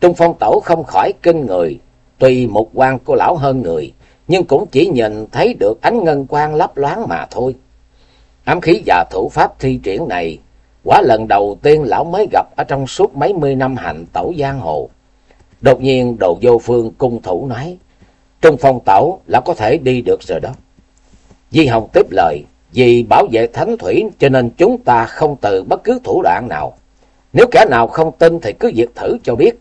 Trung Phong Tẩu không khỏi kinh người, tuy một quan của lão hơn người, nhưng cũng chỉ nhìn thấy được ánh ngân quang lấp loáng mà thôi. Ám khí và thủ pháp thi triển này, quả lần đầu tiên lão mới gặp ở trong suốt mấy mươi năm hành tẩu giang hồ. Đột nhiên đồ vô phương cung thủ nói, Trung Phong Tẩu, lão có thể đi được rồi đó. Di Hồng tiếp lời, vì bảo vệ thánh thủy cho nên chúng ta không từ bất cứ thủ đoạn nào. Nếu kẻ nào không tin thì cứ việc thử cho biết.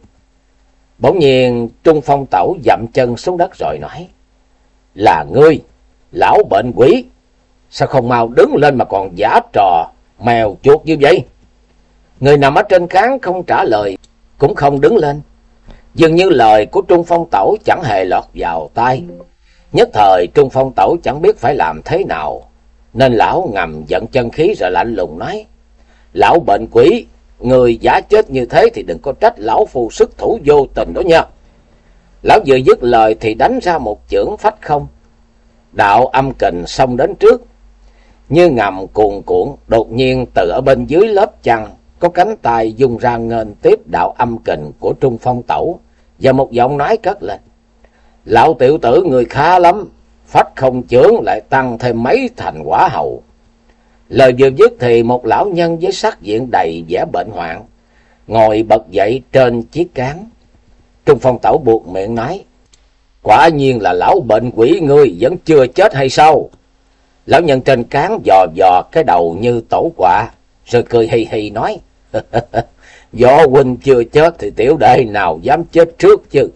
Bỗng nhiên Trung Phong Tẩu dậm chân xuống đất rồi nói. Là ngươi, lão bệnh quỷ. Sao không mau đứng lên mà còn giả trò mèo chuột như vậy? Người nằm ở trên cán không trả lời, cũng không đứng lên. Dường như lời của Trung Phong Tẩu chẳng hề lọt vào tai. Nhất thời Trung Phong Tẩu chẳng biết phải làm thế nào. Nên lão ngầm giận chân khí rồi lạnh lùng nói. Lão bệnh quỷ, người giả chết như thế thì đừng có trách lão phù sức thủ vô tình đó nha. Lão vừa dứt lời thì đánh ra một chưởng phách không. Đạo âm kình xông đến trước. Như ngầm cuồn cuộn, đột nhiên từ ở bên dưới lớp chăn, có cánh tay dùng ra ngên tiếp đạo âm kình của Trung Phong Tẩu, và một giọng nói cất lên. Lão tiểu tử người khá lắm, phách không chưởng lại tăng thêm mấy thành quả hậu. Lời vừa dứt thì một lão nhân với sắc diện đầy vẻ bệnh hoạn, ngồi bật dậy trên chiếc cán. Trung phong tẩu buộc miệng nói, quả nhiên là lão bệnh quỷ ngươi vẫn chưa chết hay sao? Lão nhân trên cán dò dò cái đầu như tổ quạ rồi cười hì hì nói, Võ huynh chưa chết thì tiểu đệ nào dám chết trước chứ?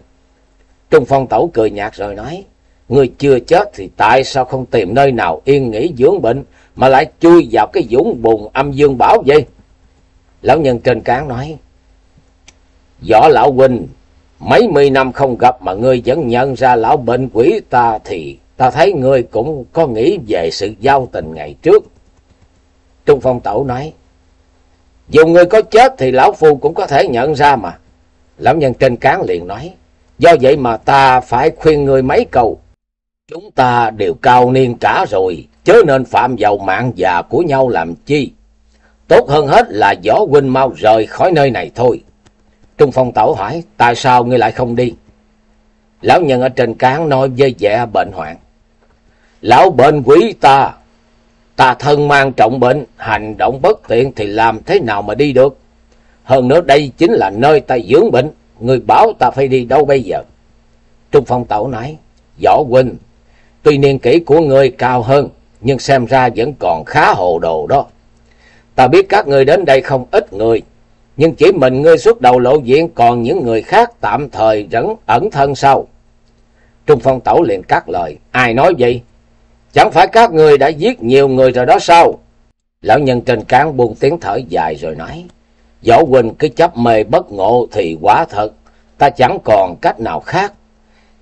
Trung phong tẩu cười nhạt rồi nói, Ngươi chưa chết thì tại sao không tìm nơi nào yên nghỉ dưỡng bệnh mà lại chui vào cái vũng bùn âm dương bảo vậy? Lão nhân trên cán nói, Võ lão huynh, mấy mươi năm không gặp mà ngươi vẫn nhận ra lão bệnh quỷ ta thì ta thấy ngươi cũng có nghĩ về sự giao tình ngày trước. Trung Phong Tẩu nói, dù ngươi có chết thì lão phu cũng có thể nhận ra mà. Lão nhân trên cán liền nói, do vậy mà ta phải khuyên ngươi mấy câu. Chúng ta đều cao niên cả rồi, chớ nên phạm vào mạng già của nhau làm chi. Tốt hơn hết là võ huynh mau rời khỏi nơi này thôi. Trung Phong Tẩu hỏi, tại sao ngươi lại không đi? Lão nhân ở trên cán nói với vẻ bệnh hoạn. Lão bệnh quý ta, ta thân mang trọng bệnh, hành động bất tiện thì làm thế nào mà đi được? Hơn nữa đây chính là nơi ta dưỡng bệnh, người bảo ta phải đi đâu bây giờ? Trung Phong Tẩu nói, Võ huynh, Tuy niên kỷ của ngươi cao hơn, nhưng xem ra vẫn còn khá hồ đồ đó. Ta biết các ngươi đến đây không ít người, nhưng chỉ mình ngươi xuất đầu lộ diện còn những người khác tạm thời vẫn ẩn thân sau. Trung Phong Tẩu liền cắt lời, ai nói vậy? Chẳng phải các ngươi đã giết nhiều người rồi đó sao? Lão nhân trên cán buông tiếng thở dài rồi nói, Võ huynh cứ chấp mê bất ngộ thì quả thật, ta chẳng còn cách nào khác.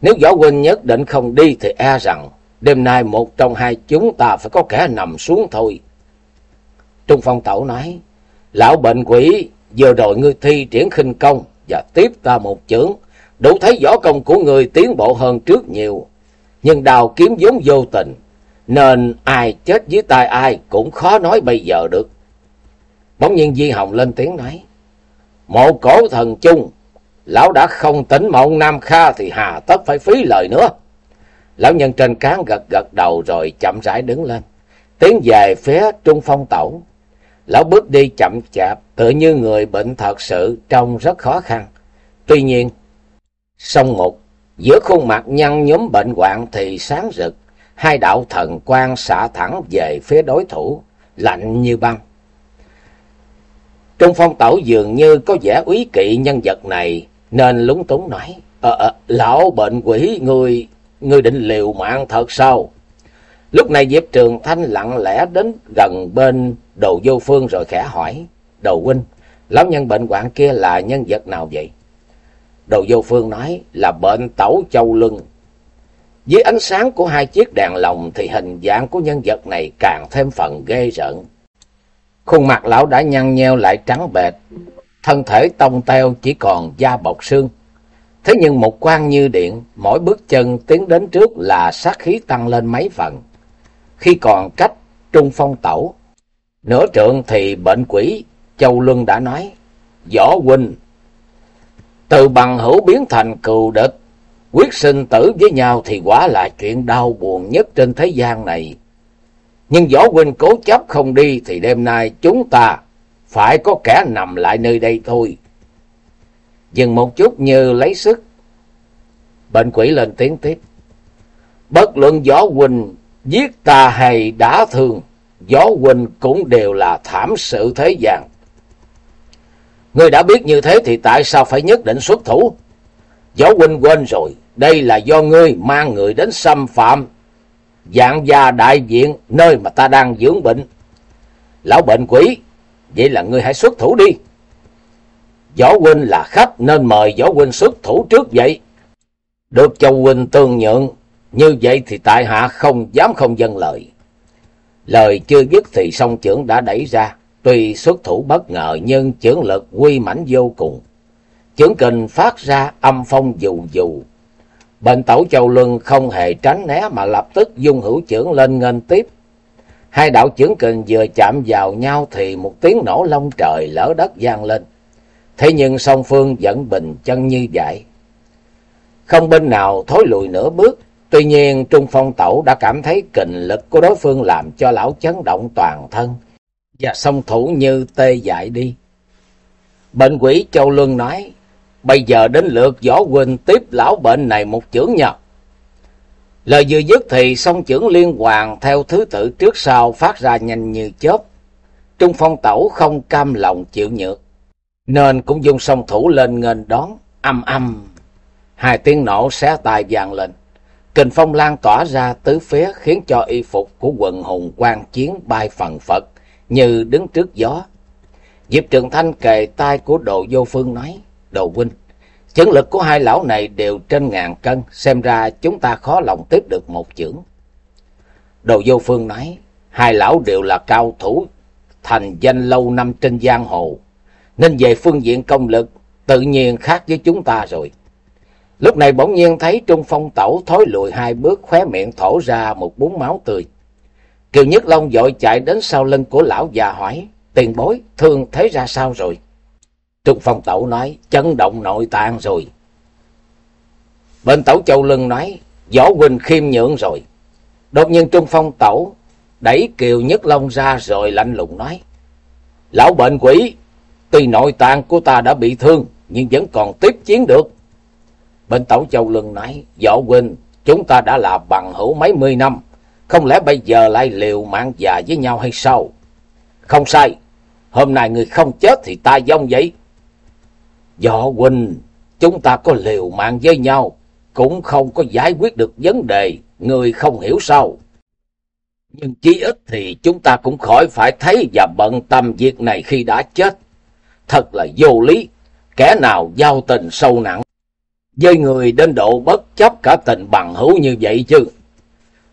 Nếu Võ Huynh nhất định không đi thì e rằng đêm nay một trong hai chúng ta phải có kẻ nằm xuống thôi. Trung Phong Tẩu nói, Lão bệnh quỷ, vừa rồi ngươi thi triển khinh công và tiếp ta một chưởng, đủ thấy võ công của ngươi tiến bộ hơn trước nhiều. Nhưng đào kiếm vốn vô tình, nên ai chết dưới tay ai cũng khó nói bây giờ được. Bỗng nhiên Di Hồng lên tiếng nói, Một cổ thần chung Lão đã không tính mộng Nam Kha thì hà tất phải phí lời nữa. Lão nhân trên cán gật gật đầu rồi chậm rãi đứng lên. Tiến về phía trung phong tẩu. Lão bước đi chậm chạp tự như người bệnh thật sự trông rất khó khăn. Tuy nhiên, sông một, giữa khuôn mặt nhăn nhóm bệnh hoạn thì sáng rực. Hai đạo thần quang xả thẳng về phía đối thủ, lạnh như băng. Trung phong tẩu dường như có vẻ úy kỵ nhân vật này, nên lúng túng nói, ờ, ờ, lão bệnh quỷ, người, người định liều mạng thật sao? Lúc này Diệp Trường Thanh lặng lẽ đến gần bên đồ vô phương rồi khẽ hỏi, đồ huynh, lão nhân bệnh hoạn kia là nhân vật nào vậy? Đồ vô phương nói là bệnh tẩu châu lưng. Dưới ánh sáng của hai chiếc đèn lồng thì hình dạng của nhân vật này càng thêm phần ghê rợn. Khuôn mặt lão đã nhăn nheo lại trắng bệch, thân thể tông teo chỉ còn da bọc xương. Thế nhưng một quan như điện, mỗi bước chân tiến đến trước là sát khí tăng lên mấy phần. Khi còn cách Trung Phong Tẩu. Nửa trượng thì bệnh quỷ, Châu Luân đã nói, Võ huynh, từ bằng hữu biến thành cừu địch, quyết sinh tử với nhau thì quả là chuyện đau buồn nhất trên thế gian này. Nhưng Võ huynh cố chấp không đi thì đêm nay chúng ta phải có kẻ nằm lại nơi đây thôi. Dừng một chút như lấy sức. Bệnh quỷ lên tiếng tiếp. Bất luận Võ huynh giết ta hay đã thương, Võ huynh cũng đều là thảm sự thế gian. Ngươi đã biết như thế thì tại sao phải nhất định xuất thủ? Võ huynh quên rồi, đây là do ngươi mang người đến xâm phạm dạng gia đại diện nơi mà ta đang dưỡng bệnh. Lão bệnh quỷ, vậy là ngươi hãy xuất thủ đi. Võ huynh là khách nên mời võ huynh xuất thủ trước vậy. Được châu huynh tương nhượng, như vậy thì tại hạ không dám không dân lời. Lời chưa dứt thì song trưởng đã đẩy ra, tuy xuất thủ bất ngờ nhưng trưởng lực quy mãnh vô cùng. Trưởng kình phát ra âm phong dù dù. Bên tẩu châu luân không hề tránh né mà lập tức dung hữu trưởng lên nghênh tiếp. Hai đạo trưởng kình vừa chạm vào nhau thì một tiếng nổ long trời lỡ đất vang lên. Thế nhưng song phương vẫn bình chân như vậy. Không bên nào thối lùi nửa bước, Tuy nhiên Trung Phong Tẩu đã cảm thấy kình lực của đối phương làm cho lão chấn động toàn thân và song thủ như tê dại đi. Bệnh quỷ Châu Luân nói, bây giờ đến lượt Võ Huynh tiếp lão bệnh này một chưởng nhờ. Lời vừa dứt thì song chưởng liên hoàn theo thứ tự trước sau phát ra nhanh như chớp. Trung Phong Tẩu không cam lòng chịu nhược, nên cũng dùng song thủ lên nghênh đón, âm âm. Hai tiếng nổ xé tai vang lên. Kình phong lan tỏa ra tứ phía khiến cho y phục của quần hùng quan chiến bay phần phật như đứng trước gió. Diệp Trường Thanh kề tay của đồ vô phương nói, đồ huynh, chấn lực của hai lão này đều trên ngàn cân, xem ra chúng ta khó lòng tiếp được một chưởng. Đồ vô phương nói, hai lão đều là cao thủ, thành danh lâu năm trên giang hồ, nên về phương diện công lực tự nhiên khác với chúng ta rồi. Lúc này bỗng nhiên thấy Trung Phong Tẩu thối lùi hai bước khóe miệng thổ ra một bún máu tươi. Kiều Nhất Long dội chạy đến sau lưng của lão già hỏi, tiền bối, thương thế ra sao rồi? Trung Phong Tẩu nói, chấn động nội tạng rồi. Bên Tẩu Châu Lưng nói, võ huynh khiêm nhượng rồi. Đột nhiên Trung Phong Tẩu đẩy Kiều Nhất Long ra rồi lạnh lùng nói, Lão bệnh quỷ, tuy nội tạng của ta đã bị thương, nhưng vẫn còn tiếp chiến được. Bên Tẩu Châu Lưng nói, Võ huynh, chúng ta đã là bằng hữu mấy mươi năm, không lẽ bây giờ lại liều mạng già với nhau hay sao? Không sai, hôm nay người không chết thì ta dông vậy. Võ huynh, chúng ta có liều mạng với nhau, cũng không có giải quyết được vấn đề, người không hiểu sao. Nhưng chí ít thì chúng ta cũng khỏi phải thấy và bận tâm việc này khi đã chết. Thật là vô lý, kẻ nào giao tình sâu nặng với người đến độ bất chấp cả tình bằng hữu như vậy chứ.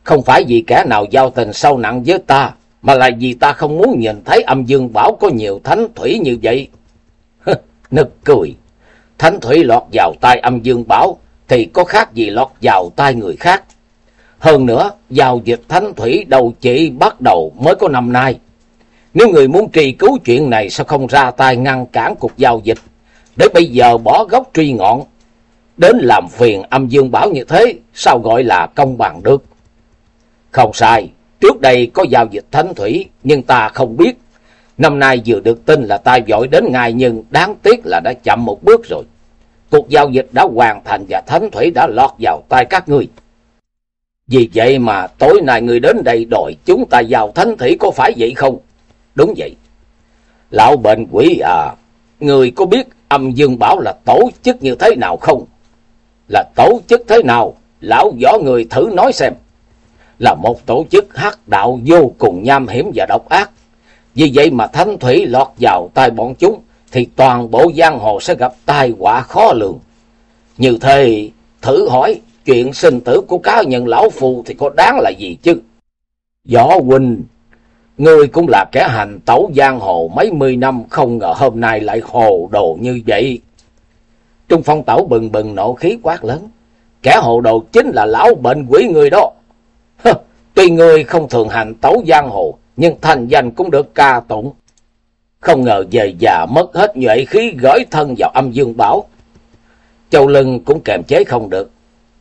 Không phải vì kẻ nào giao tình sâu nặng với ta, mà là vì ta không muốn nhìn thấy âm dương bảo có nhiều thánh thủy như vậy. Nực cười, thánh thủy lọt vào tay âm dương bảo thì có khác gì lọt vào tay người khác. Hơn nữa, giao dịch thánh thủy đầu chỉ bắt đầu mới có năm nay. Nếu người muốn trì cứu chuyện này sao không ra tay ngăn cản cuộc giao dịch, để bây giờ bỏ gốc truy ngọn đến làm phiền âm dương bảo như thế, sao gọi là công bằng được? Không sai, trước đây có giao dịch thánh thủy, nhưng ta không biết. Năm nay vừa được tin là ta vội đến ngày nhưng đáng tiếc là đã chậm một bước rồi. Cuộc giao dịch đã hoàn thành và thánh thủy đã lọt vào tay các ngươi. Vì vậy mà tối nay người đến đây đòi chúng ta vào thánh thủy có phải vậy không? Đúng vậy. Lão bệnh quỷ à, người có biết âm dương bảo là tổ chức như thế nào không? là tổ chức thế nào? Lão võ người thử nói xem. Là một tổ chức hắc đạo vô cùng nham hiểm và độc ác. Vì vậy mà thánh thủy lọt vào tay bọn chúng, thì toàn bộ giang hồ sẽ gặp tai họa khó lường. Như thế, thử hỏi, chuyện sinh tử của cá nhân lão phu thì có đáng là gì chứ? Võ huynh, ngươi cũng là kẻ hành tẩu giang hồ mấy mươi năm, không ngờ hôm nay lại hồ đồ như vậy. Trung phong tẩu bừng bừng nộ khí quát lớn. Kẻ hồ đồ chính là lão bệnh quỷ người đó. tuy ngươi không thường hành tấu giang hồ, nhưng thành danh cũng được ca tụng. Không ngờ về già mất hết nhuệ khí gửi thân vào âm dương bảo. Châu Lưng cũng kềm chế không được,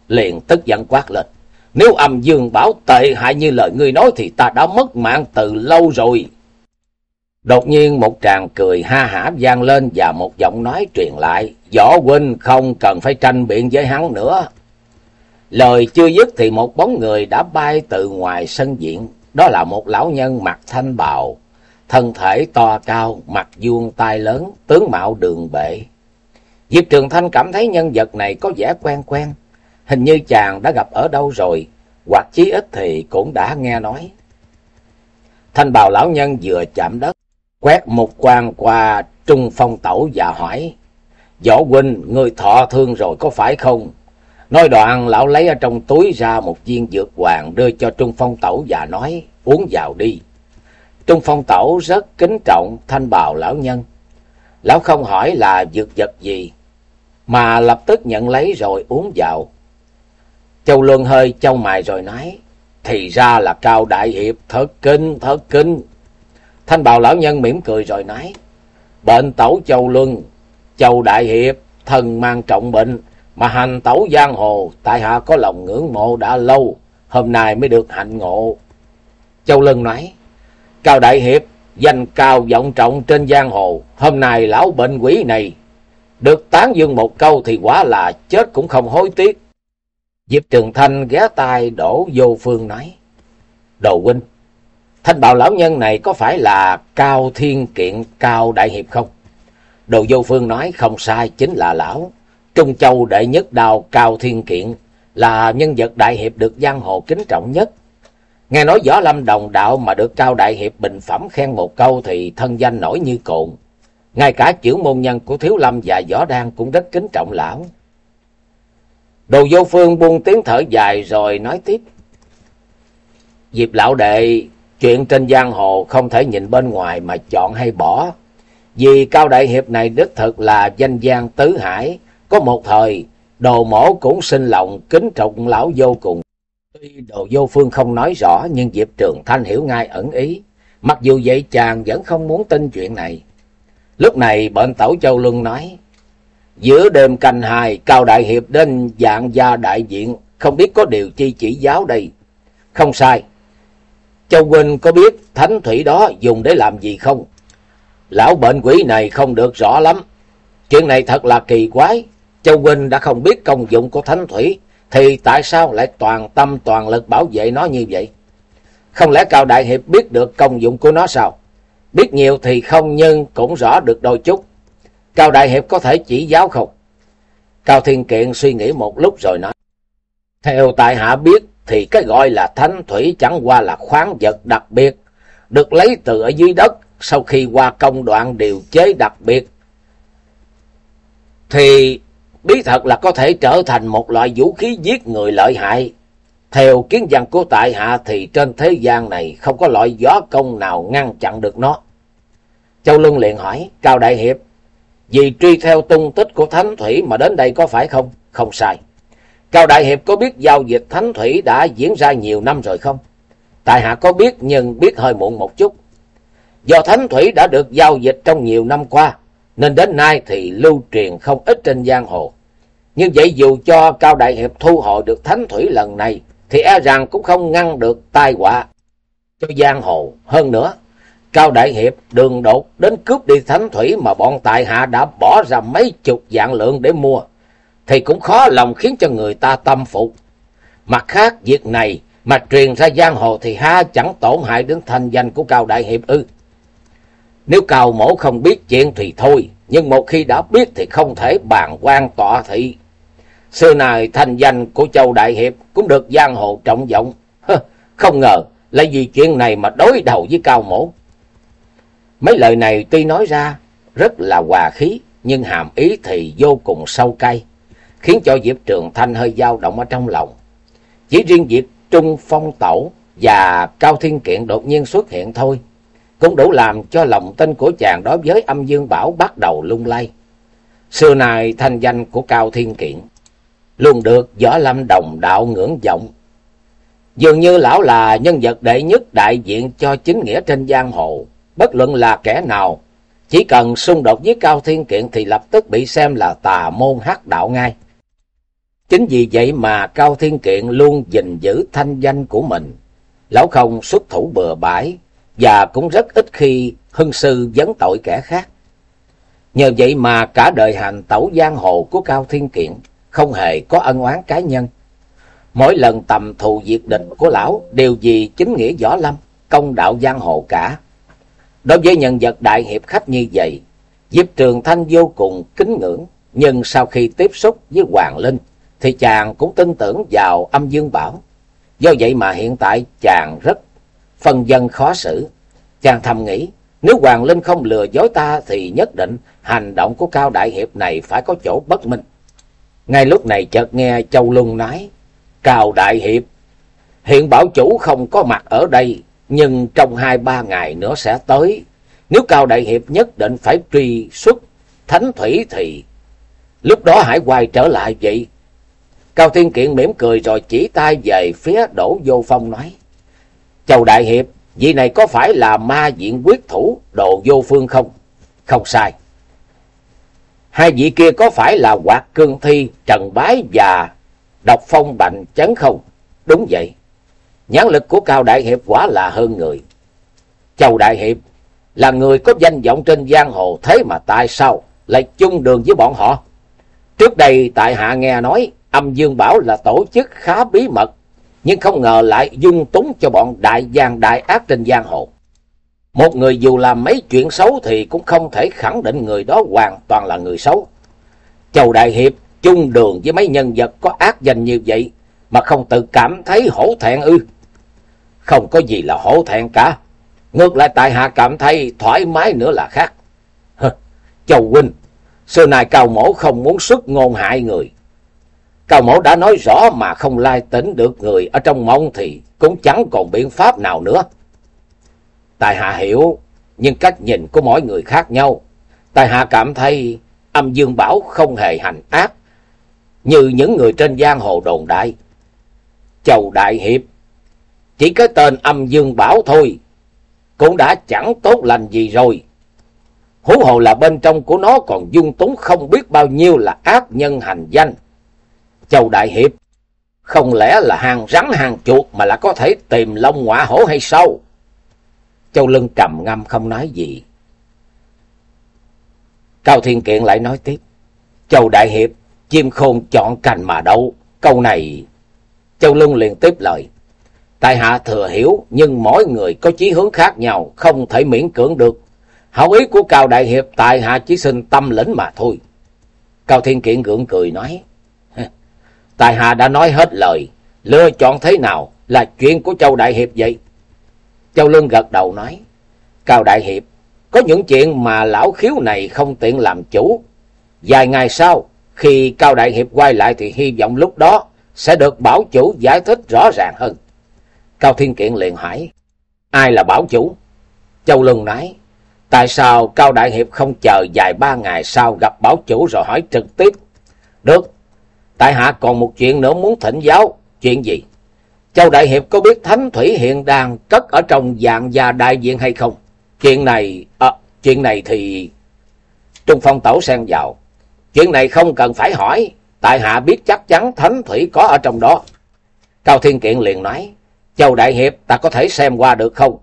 liền tức giận quát lên. Nếu âm dương bảo tệ hại như lời ngươi nói thì ta đã mất mạng từ lâu rồi. Đột nhiên một tràng cười ha hả vang lên và một giọng nói truyền lại. Võ huynh không cần phải tranh biện với hắn nữa. Lời chưa dứt thì một bóng người đã bay từ ngoài sân diện. Đó là một lão nhân mặc thanh bào, thân thể to cao, mặt vuông tai lớn, tướng mạo đường bệ. Diệp Trường Thanh cảm thấy nhân vật này có vẻ quen quen. Hình như chàng đã gặp ở đâu rồi, hoặc chí ít thì cũng đã nghe nói. Thanh bào lão nhân vừa chạm đất, quét một quan qua Trung Phong Tẩu và hỏi, Võ huynh, người thọ thương rồi có phải không? Nói đoạn, lão lấy ở trong túi ra một viên dược hoàng đưa cho Trung Phong Tẩu và nói, uống vào đi. Trung Phong Tẩu rất kính trọng thanh bào lão nhân. Lão không hỏi là dược vật gì, mà lập tức nhận lấy rồi uống vào. Châu Luân hơi châu mày rồi nói, thì ra là Cao Đại Hiệp, thất kinh, thất kinh. Thanh bào lão nhân mỉm cười rồi nói, bệnh tẩu Châu Luân, Châu Đại Hiệp, thần mang trọng bệnh, mà hành tẩu giang hồ, tại hạ có lòng ngưỡng mộ đã lâu, hôm nay mới được hạnh ngộ. Châu Luân nói, Cao Đại Hiệp, danh cao vọng trọng trên giang hồ, hôm nay lão bệnh quỷ này, được tán dương một câu thì quả là chết cũng không hối tiếc. Diệp Trường Thanh ghé tai đổ vô phương nói. Đồ huynh, thanh bào lão nhân này có phải là Cao Thiên Kiện Cao Đại Hiệp không? Đồ vô phương nói không sai chính là lão. Trung Châu đệ nhất đào Cao Thiên Kiện là nhân vật đại hiệp được giang hồ kính trọng nhất. Nghe nói võ lâm đồng đạo mà được Cao Đại Hiệp bình phẩm khen một câu thì thân danh nổi như cồn. Ngay cả chữ môn nhân của Thiếu Lâm và Võ Đan cũng rất kính trọng lão. Đồ vô phương buông tiếng thở dài rồi nói tiếp. Diệp lão đệ, chuyện trên giang hồ không thể nhìn bên ngoài mà chọn hay bỏ. Vì Cao Đại Hiệp này đích thực là danh giang tứ hải. Có một thời, đồ mổ cũng sinh lòng kính trọng lão vô cùng. Tuy đồ vô phương không nói rõ nhưng Diệp Trường Thanh hiểu ngay ẩn ý. Mặc dù vậy chàng vẫn không muốn tin chuyện này. Lúc này bệnh tẩu Châu Luân nói. Giữa đêm canh hai, Cao Đại Hiệp đến dạng gia đại diện, không biết có điều chi chỉ giáo đây. Không sai. Châu Huynh có biết thánh thủy đó dùng để làm gì không? Lão bệnh quỷ này không được rõ lắm. Chuyện này thật là kỳ quái. Châu Huynh đã không biết công dụng của thánh thủy, thì tại sao lại toàn tâm toàn lực bảo vệ nó như vậy? Không lẽ Cao Đại Hiệp biết được công dụng của nó sao? Biết nhiều thì không nhưng cũng rõ được đôi chút. Cao Đại Hiệp có thể chỉ giáo không? Cao Thiên Kiện suy nghĩ một lúc rồi nói. Theo tại hạ biết thì cái gọi là thánh thủy chẳng qua là khoáng vật đặc biệt, được lấy từ ở dưới đất sau khi qua công đoạn điều chế đặc biệt. Thì bí thật là có thể trở thành một loại vũ khí giết người lợi hại. Theo kiến văn của tại hạ thì trên thế gian này không có loại gió công nào ngăn chặn được nó. Châu Luân liền hỏi, Cao Đại Hiệp, vì truy theo tung tích của Thánh Thủy mà đến đây có phải không? Không sai. Cao Đại Hiệp có biết giao dịch Thánh Thủy đã diễn ra nhiều năm rồi không? Tại hạ có biết nhưng biết hơi muộn một chút. Do Thánh Thủy đã được giao dịch trong nhiều năm qua, nên đến nay thì lưu truyền không ít trên giang hồ. Nhưng vậy dù cho Cao Đại Hiệp thu hồi được Thánh Thủy lần này, thì e rằng cũng không ngăn được tai họa cho giang hồ. Hơn nữa, Cao Đại Hiệp đường đột đến cướp đi thánh thủy mà bọn tại hạ đã bỏ ra mấy chục vạn lượng để mua, thì cũng khó lòng khiến cho người ta tâm phục. Mặt khác, việc này mà truyền ra giang hồ thì ha chẳng tổn hại đến thanh danh của Cao Đại Hiệp ư. Nếu Cao Mổ không biết chuyện thì thôi, nhưng một khi đã biết thì không thể bàn quan tọa thị. Xưa này thanh danh của Châu Đại Hiệp cũng được giang hồ trọng vọng. Không ngờ là vì chuyện này mà đối đầu với Cao Mổ. Mấy lời này tuy nói ra rất là hòa khí, nhưng hàm ý thì vô cùng sâu cay, khiến cho Diệp Trường Thanh hơi dao động ở trong lòng. Chỉ riêng việc Trung Phong Tẩu và Cao Thiên Kiện đột nhiên xuất hiện thôi, cũng đủ làm cho lòng tin của chàng đối với âm dương bảo bắt đầu lung lay. Xưa nay thanh danh của Cao Thiên Kiện luôn được Võ Lâm Đồng đạo ngưỡng vọng. Dường như lão là nhân vật đệ nhất đại diện cho chính nghĩa trên giang hồ. Bất luận là kẻ nào, chỉ cần xung đột với Cao Thiên Kiện thì lập tức bị xem là tà môn hắc đạo ngay. Chính vì vậy mà Cao Thiên Kiện luôn gìn giữ thanh danh của mình. Lão không xuất thủ bừa bãi và cũng rất ít khi hưng sư vấn tội kẻ khác. Nhờ vậy mà cả đời hành tẩu giang hồ của Cao Thiên Kiện không hề có ân oán cá nhân. Mỗi lần tầm thù diệt địch của lão đều vì chính nghĩa võ lâm, công đạo giang hồ cả. Đối với nhân vật đại hiệp khách như vậy, Diệp Trường Thanh vô cùng kính ngưỡng, nhưng sau khi tiếp xúc với Hoàng Linh, thì chàng cũng tin tưởng vào âm dương bảo. Do vậy mà hiện tại chàng rất phân dân khó xử. Chàng thầm nghĩ, nếu Hoàng Linh không lừa dối ta thì nhất định hành động của Cao Đại Hiệp này phải có chỗ bất minh. Ngay lúc này chợt nghe Châu Luân nói, Cao Đại Hiệp, hiện bảo chủ không có mặt ở đây, nhưng trong hai ba ngày nữa sẽ tới. Nếu Cao Đại Hiệp nhất định phải truy xuất thánh thủy thì lúc đó hãy quay trở lại vậy. Cao Thiên Kiện mỉm cười rồi chỉ tay về phía đổ vô phong nói. Chầu Đại Hiệp, vị này có phải là ma diện quyết thủ đồ vô phương không? Không sai. Hai vị kia có phải là Hoạt Cương Thi, Trần Bái và Độc Phong Bành Chấn không? Đúng vậy. Nhãn lực của Cao Đại Hiệp quả là hơn người. Châu Đại Hiệp là người có danh vọng trên giang hồ thế mà tại sao lại chung đường với bọn họ? Trước đây tại hạ nghe nói âm dương bảo là tổ chức khá bí mật, nhưng không ngờ lại dung túng cho bọn đại giang đại ác trên giang hồ. Một người dù làm mấy chuyện xấu thì cũng không thể khẳng định người đó hoàn toàn là người xấu. Châu Đại Hiệp chung đường với mấy nhân vật có ác danh như vậy mà không tự cảm thấy hổ thẹn ư. Không có gì là hổ thẹn cả. Ngược lại tại hạ cảm thấy thoải mái nữa là khác. Châu Huynh, xưa nay Cao Mổ không muốn xuất ngôn hại người. Cao Mổ đã nói rõ mà không lai tính được người ở trong mông thì cũng chẳng còn biện pháp nào nữa. Tài hạ hiểu, nhưng cách nhìn của mỗi người khác nhau. Tài hạ cảm thấy âm dương bảo không hề hành ác như những người trên giang hồ đồn đại. Chầu Đại Hiệp, chỉ cái tên âm dương bảo thôi, cũng đã chẳng tốt lành gì rồi. Hú hồ là bên trong của nó còn dung túng không biết bao nhiêu là ác nhân hành danh. Châu Đại Hiệp, không lẽ là hàng rắn hàng chuột mà là có thể tìm lông ngọa hổ hay sao? Châu Lân trầm ngâm không nói gì. Cao Thiên Kiện lại nói tiếp. Châu Đại Hiệp, chim khôn chọn cành mà đậu. Câu này... Châu Lân liền tiếp lời. Tại hạ thừa hiểu, nhưng mỗi người có chí hướng khác nhau, không thể miễn cưỡng được. Hậu ý của Cao Đại Hiệp, tại hạ chỉ xin tâm lĩnh mà thôi. Cao Thiên Kiện gượng cười nói. Tài hạ đã nói hết lời, lựa chọn thế nào là chuyện của Châu Đại Hiệp vậy. Châu Lương gật đầu nói, Cao Đại Hiệp, có những chuyện mà lão khiếu này không tiện làm chủ. Vài ngày sau, khi Cao Đại Hiệp quay lại thì hy vọng lúc đó sẽ được bảo chủ giải thích rõ ràng hơn. Cao Thiên Kiện liền hỏi, ai là bảo chủ? Châu Lương nói, tại sao Cao Đại Hiệp không chờ vài ba ngày sau gặp bảo chủ rồi hỏi trực tiếp? Được, tại hạ còn một chuyện nữa muốn thỉnh giáo, chuyện gì? Châu Đại Hiệp có biết Thánh Thủy hiện đang cất ở trong dạng gia đại diện hay không? Chuyện này, à, chuyện này thì... Trung Phong Tẩu sen vào. Chuyện này không cần phải hỏi, tại hạ biết chắc chắn Thánh Thủy có ở trong đó. Cao Thiên Kiện liền nói, Châu Đại Hiệp ta có thể xem qua được không?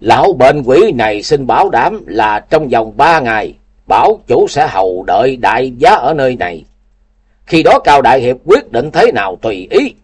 Lão bệnh quỷ này xin bảo đảm là trong vòng ba ngày, bảo chủ sẽ hầu đợi đại giá ở nơi này. Khi đó Cao Đại Hiệp quyết định thế nào tùy ý.